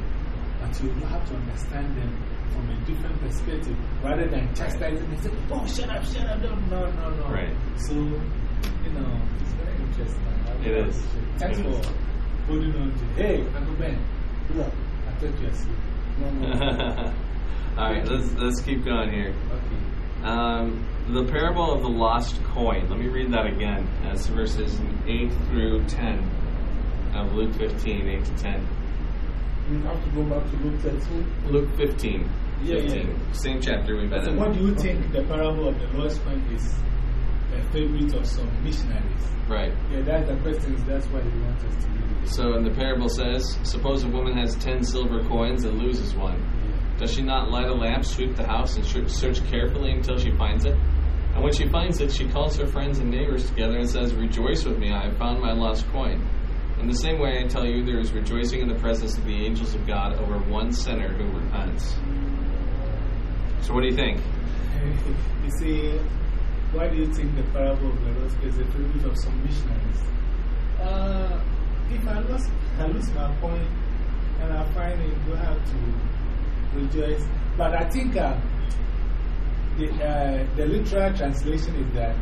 But you have to understand them from a different perspective rather than chastising and say, oh, shut up, shut up. No, no, no. no. Right. So, you know, it's very interesting. It is. Thanks It for is. holding on to Hey, Uncle Ben, Yeah. I thought you were asleep. (laughs) All right, let's, let's keep going here. Okay. Um, the parable of the lost coin. Let me read that again. That's verses 8 through 10 of Luke 15, 8 to 10. You have to go back to Luke 13. Luke 15. Yeah, 15. yeah. Same chapter we've been So, in. what do you think the parable of the lost coin is a favorite of some missionaries? Right. Yeah, that's the question. That's why they want us to read it. So, in the parable says, Suppose a woman has 10 silver coins and loses one. Does she not light a lamp, sweep the house, and search carefully until she finds it? And when she finds it, she calls her friends and neighbors together and says, Rejoice with me, I have found my lost coin. In the same way, I tell you, there is rejoicing in the presence of the angels of God over one sinner who repents. So, what do you think? (laughs) you see, why do you think the parable of the lost coin is a favorite of some missionaries? Uh, if I lost, I lose my and I find it, do I have to rejoice? But I think uh, the, uh, the literal translation is that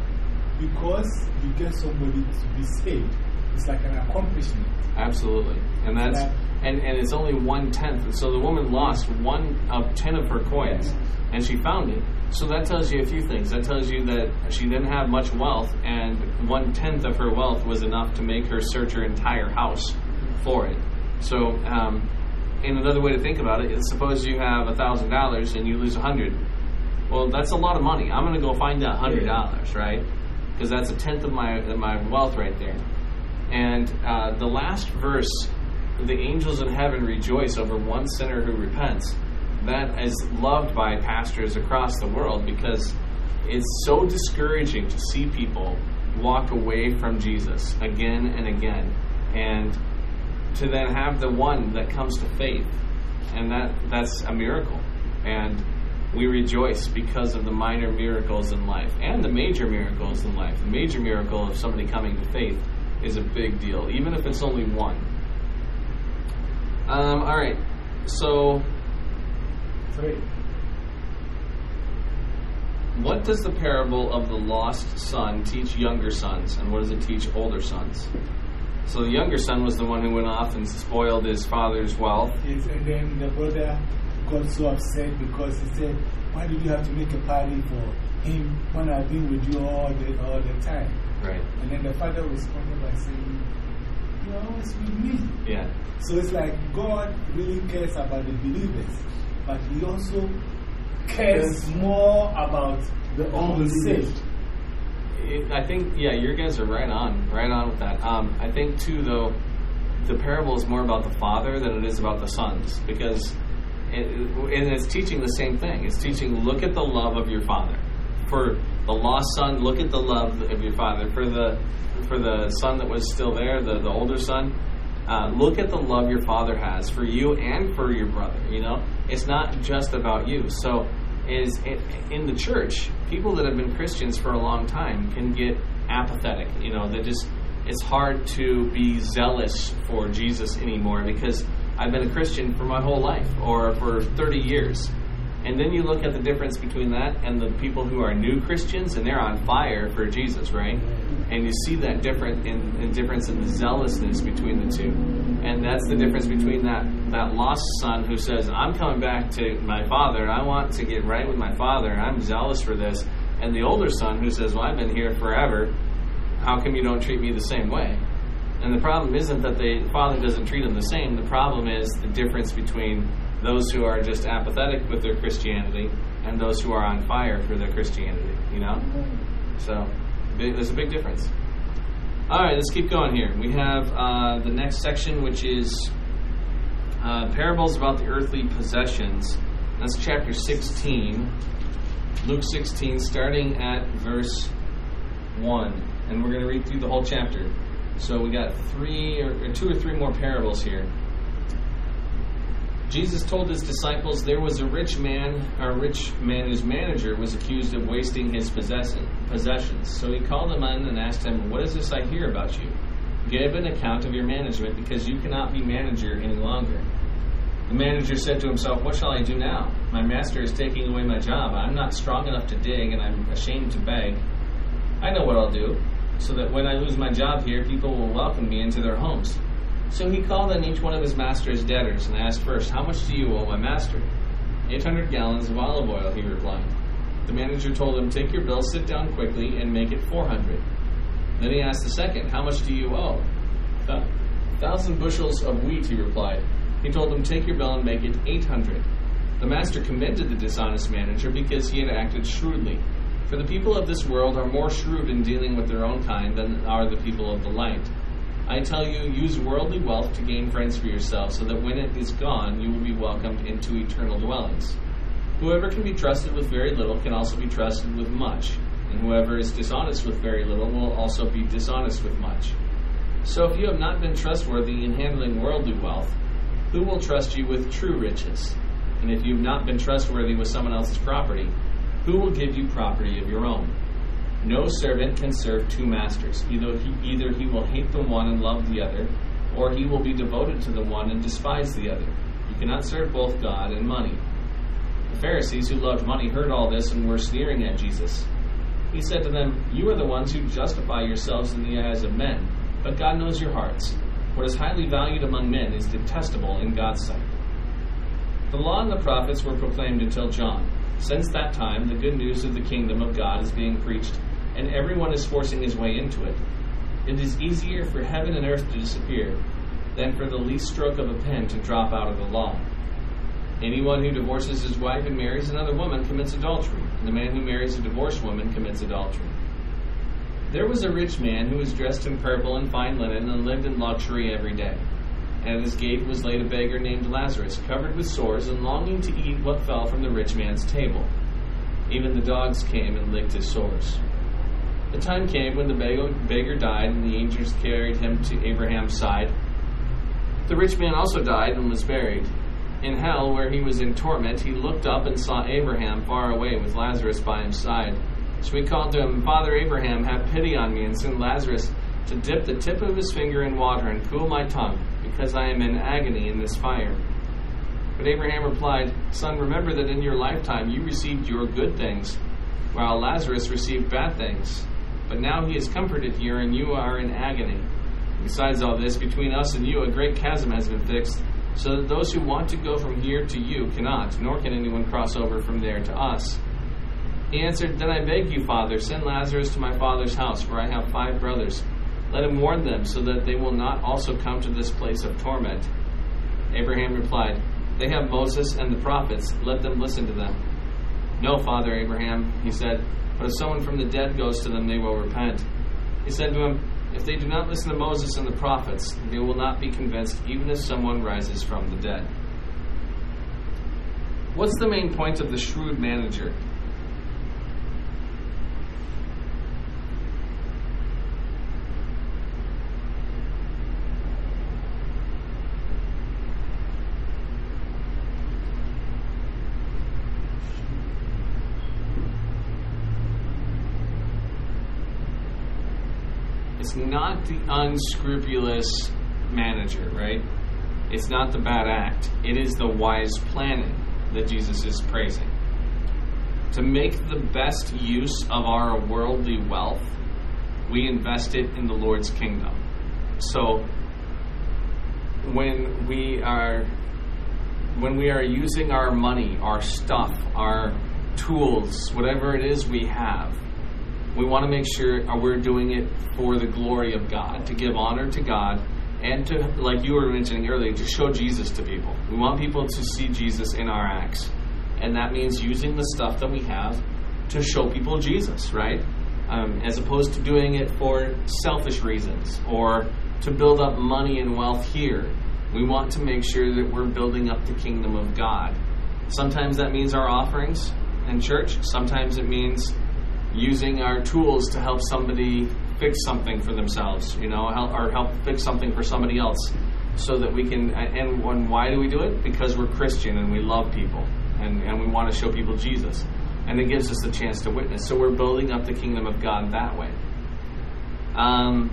because you get somebody to be saved, it's like an accomplishment. Absolutely. And that's. And, and it's only one tenth. So the woman lost one of ten of her coins, and she found it. So that tells you a few things. That tells you that she didn't have much wealth, and one tenth of her wealth was enough to make her search her entire house for it. So, um, in another way to think about it, is suppose you have a thousand dollars and you lose a hundred. Well, that's a lot of money. I'm going to go find that hundred dollars, right? Because that's a tenth of my of my wealth right there. And uh, the last verse, the angels in heaven rejoice over one sinner who repents. That is loved by pastors across the world because it's so discouraging to see people walk away from Jesus again and again. And to then have the one that comes to faith. And that, that's a miracle. And we rejoice because of the minor miracles in life and the major miracles in life. The major miracle of somebody coming to faith is a big deal, even if it's only one. Um, all right, so Three. what does the parable of the lost son teach younger sons, and what does it teach older sons? So the younger son was the one who went off and spoiled his father's wealth. Yes, and then the brother got so upset because he said, Why did you have to make a party for him when I've been with you all the, all the time? Right. And then the father responded by saying, You're always with me. Yeah. So it's like God really cares about the believers, but He also cares more about The the unbelievers. unsaved. It, I think, yeah, your guys are right on, right on with that. Um, I think, too, though, the parable is more about the father than it is about the sons because it, and it's teaching the same thing. It's teaching, look at the love of your father. For the lost son, look at the love of your father. For the for the son that was still there, the, the older son, uh, look at the love your father has for you and for your brother. You know, it's not just about you. So, is it, in the church, people that have been Christians for a long time can get apathetic. You know, they just it's hard to be zealous for Jesus anymore because I've been a Christian for my whole life or for 30 years. And then you look at the difference between that and the people who are new Christians and they're on fire for Jesus, right? And you see that different in, in difference in the zealousness between the two. And that's the difference between that, that lost son who says, I'm coming back to my father I want to get right with my father I'm zealous for this. And the older son who says, Well, I've been here forever. How come you don't treat me the same way? And the problem isn't that the father doesn't treat him the same. The problem is the difference between those who are just apathetic with their Christianity and those who are on fire for their Christianity. You know, so there's a big difference. All right, let's keep going here. We have uh, the next section, which is uh, parables about the earthly possessions. That's chapter 16, Luke 16, starting at verse 1. And we're going to read through the whole chapter. So we got three or, or two or three more parables here. Jesus told his disciples there was a rich man, a rich man whose manager was accused of wasting his possessions. So he called him in and asked him, What is this I hear about you? Give an account of your management, because you cannot be manager any longer. The manager said to himself, What shall I do now? My master is taking away my job. I'm not strong enough to dig, and I'm ashamed to beg. I know what I'll do, so that when I lose my job here, people will welcome me into their homes. So he called on each one of his master's debtors and asked first, How much do you owe my master? 800 gallons of olive oil, he replied. The manager told him, Take your bill, sit down quickly, and make it 400. Then he asked the second, How much do you owe? A thousand bushels of wheat, he replied. He told him, Take your bill and make it 800. The master commended the dishonest manager because he had acted shrewdly. For the people of this world are more shrewd in dealing with their own kind than are the people of the light. I tell you, use worldly wealth to gain friends for yourself, so that when it is gone, you will be welcomed into eternal dwellings. Whoever can be trusted with very little can also be trusted with much, and whoever is dishonest with very little will also be dishonest with much. So if you have not been trustworthy in handling worldly wealth, who will trust you with true riches? And if you have not been trustworthy with someone else's property, who will give you property of your own? No servant can serve two masters. Either he, either he will hate the one and love the other, or he will be devoted to the one and despise the other. You cannot serve both God and money. The Pharisees who loved money heard all this and were sneering at Jesus. He said to them, You are the ones who justify yourselves in the eyes of men, but God knows your hearts. What is highly valued among men is detestable in God's sight. The law and the prophets were proclaimed until John. Since that time, the good news of the kingdom of God is being preached and everyone is forcing his way into it. It is easier for heaven and earth to disappear than for the least stroke of a pen to drop out of the law. Anyone who divorces his wife and marries another woman commits adultery, and the man who marries a divorced woman commits adultery. There was a rich man who was dressed in purple and fine linen and lived in luxury every day. And at his gate was laid a beggar named Lazarus, covered with sores and longing to eat what fell from the rich man's table. Even the dogs came and licked his sores. The time came when the beggar died, and the angels carried him to Abraham's side. The rich man also died and was buried. In hell, where he was in torment, he looked up and saw Abraham far away with Lazarus by his side. So he called to him, Father Abraham, have pity on me, and send Lazarus to dip the tip of his finger in water and cool my tongue, because I am in agony in this fire. But Abraham replied, Son, remember that in your lifetime you received your good things, while Lazarus received bad things. But now he is comforted here, and you are in agony. Besides all this, between us and you a great chasm has been fixed, so that those who want to go from here to you cannot, nor can anyone cross over from there to us. He answered, Then I beg you, Father, send Lazarus to my father's house, for I have five brothers. Let him warn them, so that they will not also come to this place of torment. Abraham replied, They have Moses and the prophets. Let them listen to them. No, Father Abraham, he said. But if someone from the dead goes to them, they will repent. He said to him, If they do not listen to Moses and the prophets, they will not be convinced, even if someone rises from the dead. What's the main point of the shrewd manager? Not the unscrupulous manager, right? It's not the bad act. It is the wise planning that Jesus is praising. To make the best use of our worldly wealth, we invest it in the Lord's kingdom. So when we are when we are using our money, our stuff, our tools, whatever it is we have, we want to make sure we're doing it for the glory of God, to give honor to God, and to, like you were mentioning earlier, to show Jesus to people. We want people to see Jesus in our acts. And that means using the stuff that we have to show people Jesus, right? Um, as opposed to doing it for selfish reasons or to build up money and wealth here. We want to make sure that we're building up the kingdom of God. Sometimes that means our offerings in church, sometimes it means using our tools to help somebody fix something for themselves, you know, or help fix something for somebody else. so that we can. And, and why do we do it? Because we're Christian and we love people and, and we want to show people Jesus. And it gives us the chance to witness. So we're building up the kingdom of God that way. Um,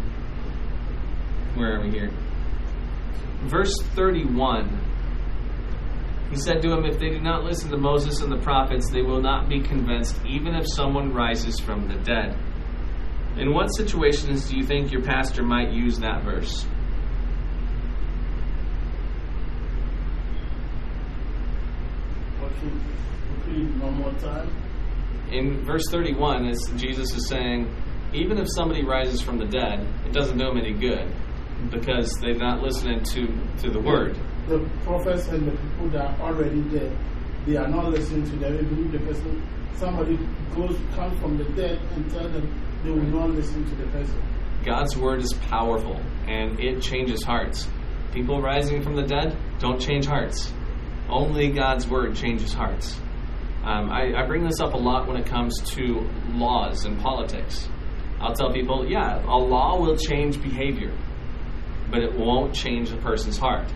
where are we here? Verse 31. He said to him, If they do not listen to Moses and the prophets, they will not be convinced, even if someone rises from the dead. In what situations do you think your pastor might use that verse? Repeat one more time. In verse 31, as Jesus is saying, even if somebody rises from the dead, it doesn't do them any good because they're not listening to, to the word. The prophets and the people that are already dead, they are not listening to them. Even if the person, somebody goes, comes from the dead and tell them they will not listen to the person. God's word is powerful and it changes hearts. People rising from the dead don't change hearts. Only God's word changes hearts. Um, I, I bring this up a lot when it comes to laws and politics. I'll tell people, yeah, a law will change behavior, but it won't change a person's heart.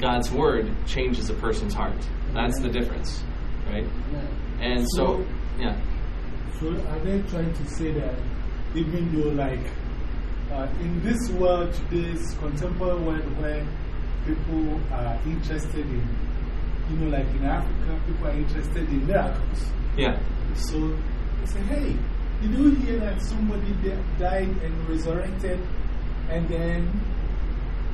God's word changes a person's heart. That's the difference, right? Yeah. And so, yeah. So are they trying to say that even though like uh, in this world, today's contemporary world where people are interested in, you know, like in Africa, people are interested in miracles. Yeah. So they say, hey, did you hear that somebody died and resurrected and then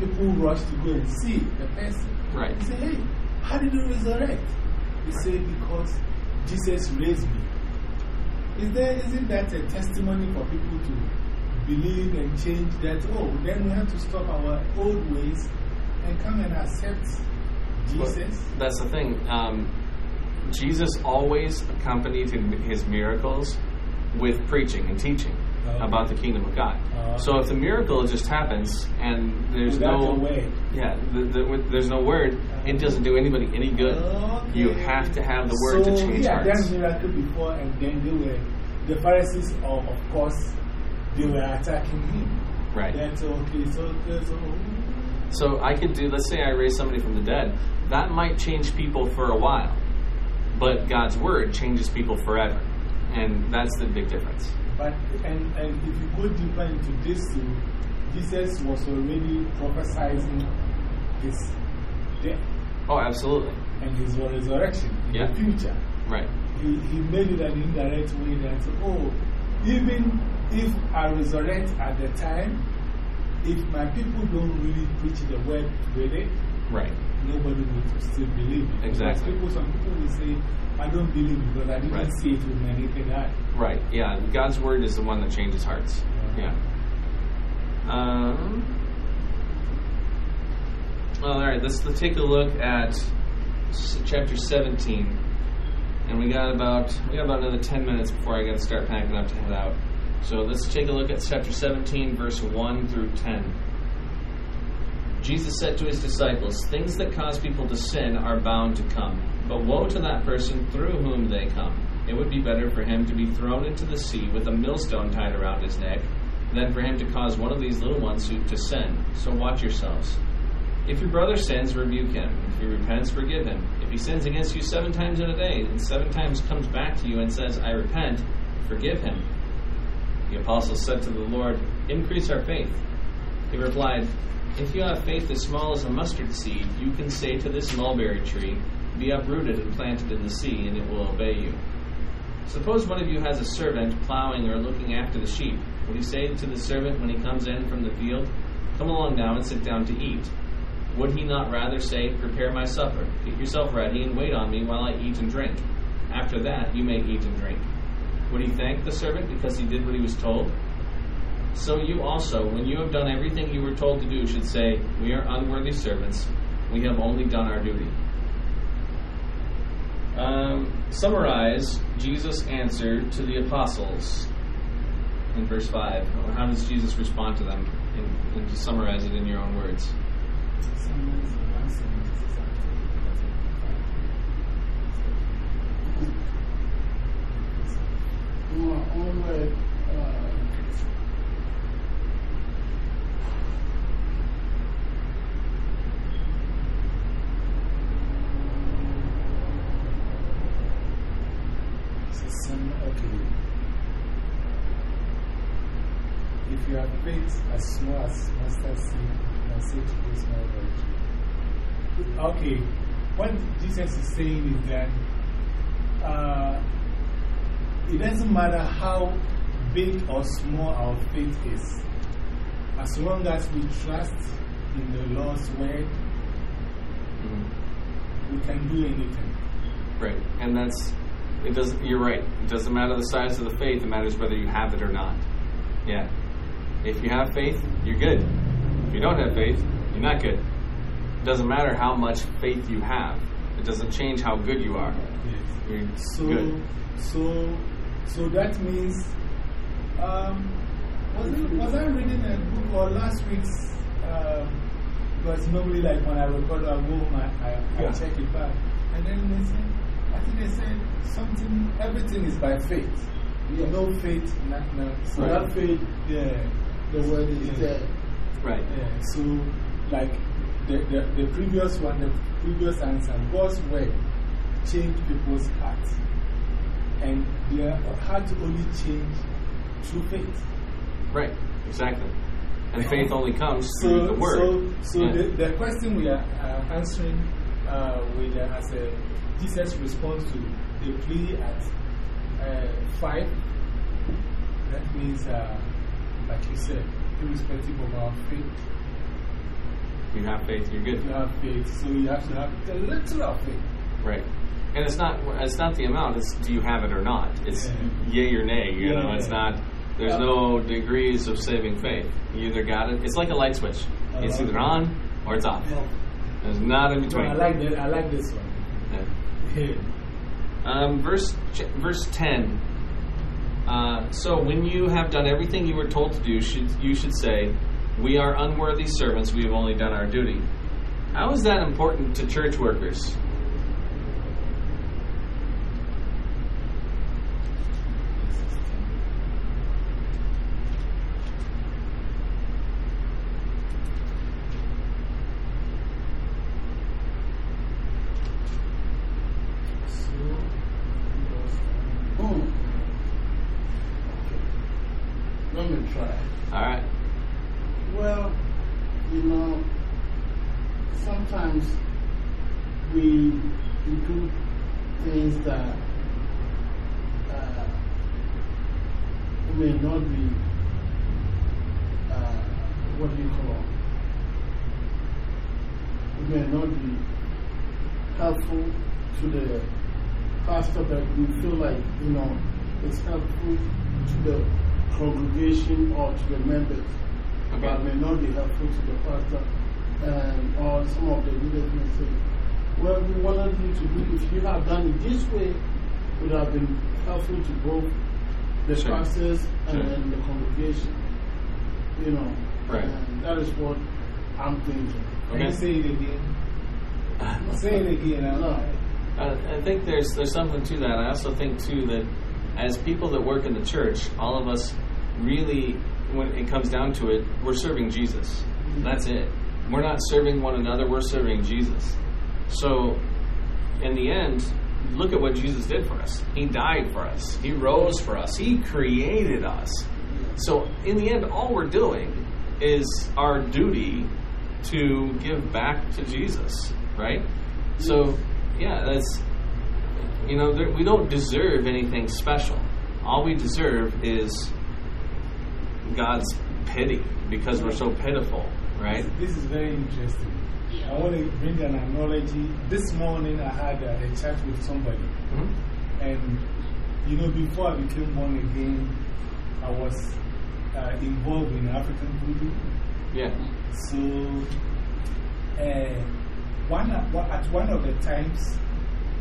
people rush to go and see the person? Right. They say, hey, how did you resurrect? They say, because Jesus raised me. Is there, isn't that a testimony for people to believe and change that? Oh, then we have to stop our old ways and come and accept Jesus? That's the thing. Um, Jesus always accompanied his miracles with preaching and teaching. Uh-huh. about the kingdom of God. Uh, So if the miracle just happens and there's no way. yeah, the, the, there's no word, it uh-huh. doesn't do anybody any good. You have to have the word so to change had hearts. done miracle before, and then they were, the Pharisees, of, of course, they were attacking him. Right. That's okay, so, so. Hmm. So I could do. Let's say I raise somebody from the dead. That might change people for a while, but God's word changes people forever, and that's the big difference. But, and, and if you go deeper into this Jesus was already prophesying his death Oh, absolutely. and his resurrection in Yeah. the future. Right. He, he made it an indirect way that, oh, even if I resurrect at the time, if my people don't really preach the word with it, Right. nobody will still believe it. Exactly. Because people, some people will say, I don't believe because I didn't Right. see it with my naked eye. Right. Yeah. God's word is the one that changes hearts. Yeah. Um, well, all right. Let's, let's take a look at chapter 17, and we got about we got about another 10 minutes before I got to start packing up to head out. So let's take a look at chapter 17, verse 1 through 10. Jesus said to his disciples, Things that cause people to sin are bound to come, but woe to that person through whom they come. It would be better for him to be thrown into the sea with a millstone tied around his neck than for him to cause one of these little ones to, sin. So watch yourselves. If your brother sins, rebuke him. If he repents, forgive him. If he sins against you seven times in a day, and seven times comes back to you and says, I repent, forgive him. The apostles said to the Lord, Increase our faith. He replied, If you have faith as small as a mustard seed, you can say to this mulberry tree, Be uprooted and planted in the sea, and it will obey you. Suppose one of you has a servant plowing or looking after the sheep. Would he say to the servant when he comes in from the field, Come along now and sit down to eat? Would he not rather say, Prepare my supper, get yourself ready, and wait on me while I eat and drink? After that, you may eat and drink. Would he thank the servant because he did what he was told? So you also, when you have done everything you were told to do, should say, We are unworthy servants. We have only done our duty. Um, summarize Jesus' answer to the apostles in verse 5. How does Jesus respond to them? And, and summarize it in your own words. Uh, some, okay. If you have faith as small as mustard seed, you can say to this small virtue. Okay, what Jesus is saying is that uh, it doesn't matter how big or small our faith is, as long as we trust in the Lord's word, Mhm. we can do anything. Right. And that's, it doesn't, you're right. It doesn't matter the size of the faith, it matters whether you have it or not. Yeah. If you have faith, you're good. If you don't have faith, you're not good. It doesn't matter how much faith you have, it doesn't change how good you are. Yes. You're So, good. so, so that means, um, was, it, was I reading a book or last week's? Um, because normally, like when I record, I go home, I, I, I Yeah. check it back. And then they said, I think they said something, everything is by faith. Yeah. No faith, not, no. So Without faith, yeah. the word is Yeah. dead. Right. Yeah, so, like the, the, the previous one, the previous answer, God's word changed people's hearts. And their heart only change through faith. Right. Exactly. And faith only comes So, through the word. so, so Yeah. the, the question we are uh, answering uh, with uh, as a Jesus response to the plea at uh, 5, that means, uh, like you said, irrespective of our faith, you have faith, you're good. you have faith, so you have to have a little of faith. Right. And it's not it's not the amount, it's do you have it or not. It's Yeah. yay or nay, you know, Yeah. it's not there's no degrees of saving faith. You either got it it's like a light switch. It's Uh-huh. either on or it's off. There's not in between. I like, that, I like this one. Um, verse, verse 10. Uh, so, when you have done everything you were told to do, should, you should say, We are unworthy servants, we have only done our duty. How is that important to church workers? Hmm. Okay. Let me try. All right. Well, you know, sometimes we, we do things that uh, may not be, uh, what do you call it? may not be helpful to the pastor, but we feel like, you know, it's helpful to the congregation or to the members Okay. but may not be helpful to the pastor. And or some of the leaders may say, well, we wanted you to do, if you have done it this way, would have been helpful to both the Sure. and Sure. the congregation. You know, Right. that is what I'm thinking. Can you Okay. say it again? (laughs) Say it again. I'm No. Uh, I think there's there's something to that. I also think too that as people that work in the church, all of us really, when it comes down to it, we're serving Jesus. That's it. We're not serving one another. We're serving Jesus. So, in the end, look at what Jesus did for us. He died for us. He rose for us. He created us. So, in the end, all we're doing is our duty to give back to Jesus, right? So, yeah, that's, you know, there, we don't deserve anything special. All we deserve is God's pity because we're so pitiful, right? This is very interesting. I want to bring an analogy. This morning I had a, a chat with somebody, Mhm. and you know, before I became born again, I was uh, involved in African voodoo. Yeah. So, uh, one, at one- of the times,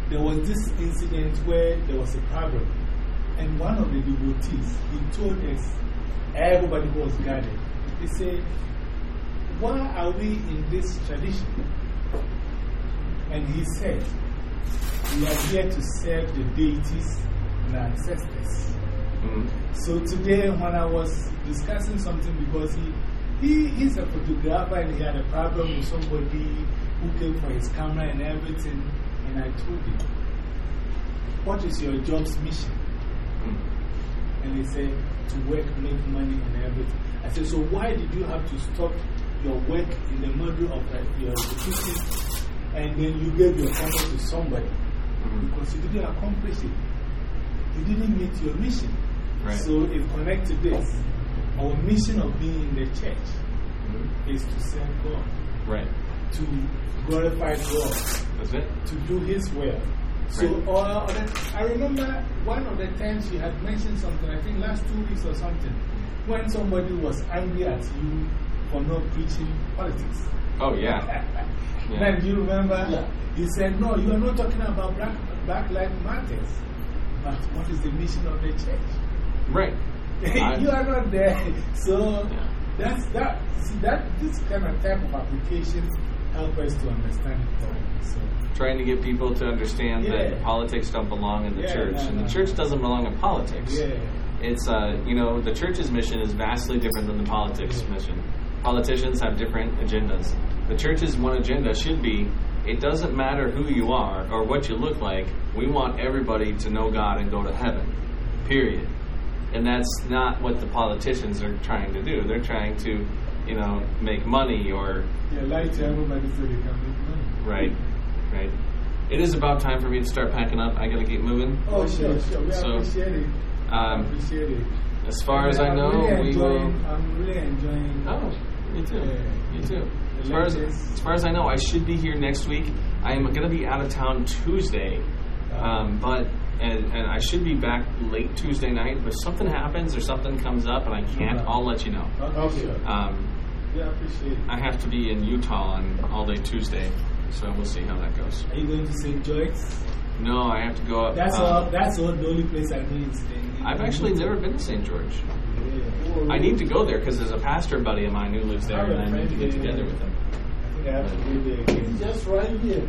there was this incident where there was a problem. And one of the devotees, he told us, everybody was gathered, he said, Why are we in this tradition? And he said, We are here to serve the deities and ancestors. Mhm. So today, when I was discussing something, because he, he he's a photographer and he had a problem with somebody who came for his camera and everything, and I told him, What is your job's mission? And he said, to work, make money, and everything. I said, so why did you have to stop your work in the middle of uh, your education and then you gave your honor to somebody? Mhm. Because you didn't accomplish it. You didn't meet your mission. Right. So it connects to this. Our mission of being in the church Mhm. is to serve God, Right. to glorify God, That's it? to do His will. So, Right. other, I remember one of the times you had mentioned something, I think last two weeks or something, when somebody was angry at you for not preaching politics. Oh, yeah. (laughs) Yeah. Then do you remember? Yeah. You said, No, you are not talking about black, black lives matters. But what is the mission of the church? Right. (laughs) You are not there. So Yeah. that's that. See, that this kind of type of application help us to understand it better. So, Trying to get people to understand Yeah. that politics don't belong in the Yeah, church, no, and the no. church doesn't belong in politics. yeah. It's, uh, you know, the church's mission is vastly different than the politics mission. Politicians have different agendas. The church's one agenda should be it doesn't matter who you are or what you look like, we want everybody to know God and go to heaven. Period. And that's not what the politicians are trying to do. They're trying to, you know, make money or Yeah, lie to everybody so they can make money. Right, right. It is about time for me to start packing up. I gotta keep moving. Oh, sure, sure. We So, appreciate it. Um, appreciate it. as far as I know, really we will. I'm really enjoying. Oh, me too. Yeah. Me too. As far as, as far as I know, I should be here next week. I am gonna be out of town Tuesday, um, but and, and I should be back late Tuesday night. But if something happens or something comes up and I can't, Okay. I'll let you know. Okay, Okay. sure. Um, We appreciate it. I have to be in Utah on all day Tuesday, so we'll see how that goes. Are you going to St. Joyce? No, I have to go up. That's um, all. That's all. The only place I know is. in- I've actually never been to St. George. Yeah. I need to go there because there's a pastor buddy of mine who lives there, and I need to get together with him. I think I have to go there It's just right here.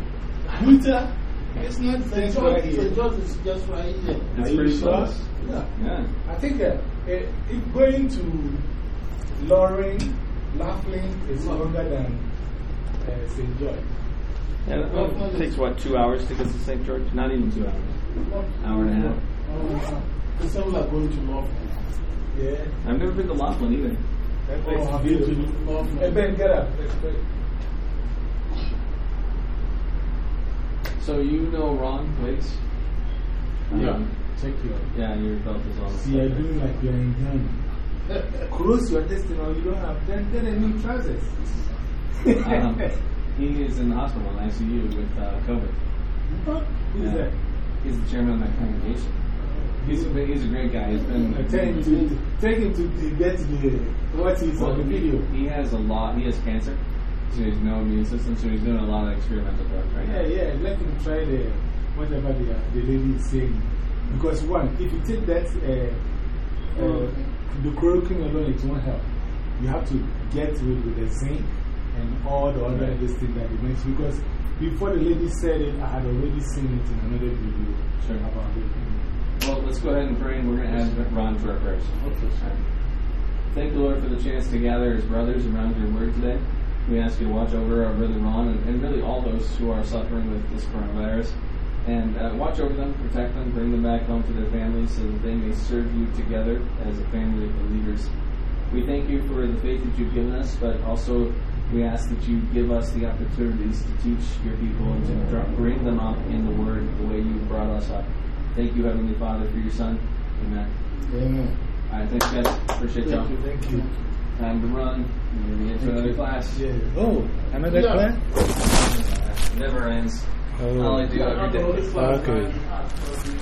Utah? It's not St. St. George, right. St. George is just right here. It's Are pretty close. Yeah. Yeah. I think uh, eh, if going to Loring, Laughlin is longer than uh, St. George. Yeah, well, it takes what two hours to get to St. George? Not even two hours. Hour and a half. Oh, it sounds like going to North. Yeah. I've never been to Laughlin either. That Oh, place have is beautiful. Hey, Ben, get up. So you know Ron Waits? Yeah. Check your. Yeah, your belt is on. See, you're doing like you're in Ghana. (laughs) Close your destiny or you don't have. Then get a new trousers. (laughs) um, he is in the hospital in ICU with uh, COVID. Who's Yeah. that? He's the chairman of my congregation. He's a, he's a great guy. He's been. I him to take him to, get the what he's on the video. He has a lot. He has cancer. So he has no immune system. So he's doing a lot of experimental work right Yeah, now. yeah. Let him try the whatever the, the lady is saying. Because one, if you take that uh, uh, the chloroquine alone, it won't help. You have to get rid with the zinc and all the other Right. this thing that you mentioned. Because before the lady said it, I had already seen it in another video Sure. about it. Well, let's go ahead and pray, and we're going to add Ron to our prayers. Okay. Thank the Lord for the chance to gather as brothers around your word today. We ask you to watch over our brother Ron and, and really all those who are suffering with this coronavirus. And uh, watch over them, protect them, bring them back home to their families so that they may serve you together as a family of believers. We thank you for the faith that you've given us, but also we ask that you give us the opportunities to teach your people and to bring them up in the word the way you brought us up. Thank you, Heavenly Father, for your Son. Amen. Amen. All right, thanks, guys. Appreciate y'all. Thank you. Time to run. We're going to get to another class. Yeah. Oh, another Yeah. class? Never ends. Oh. I only do every day. Okay. Okay.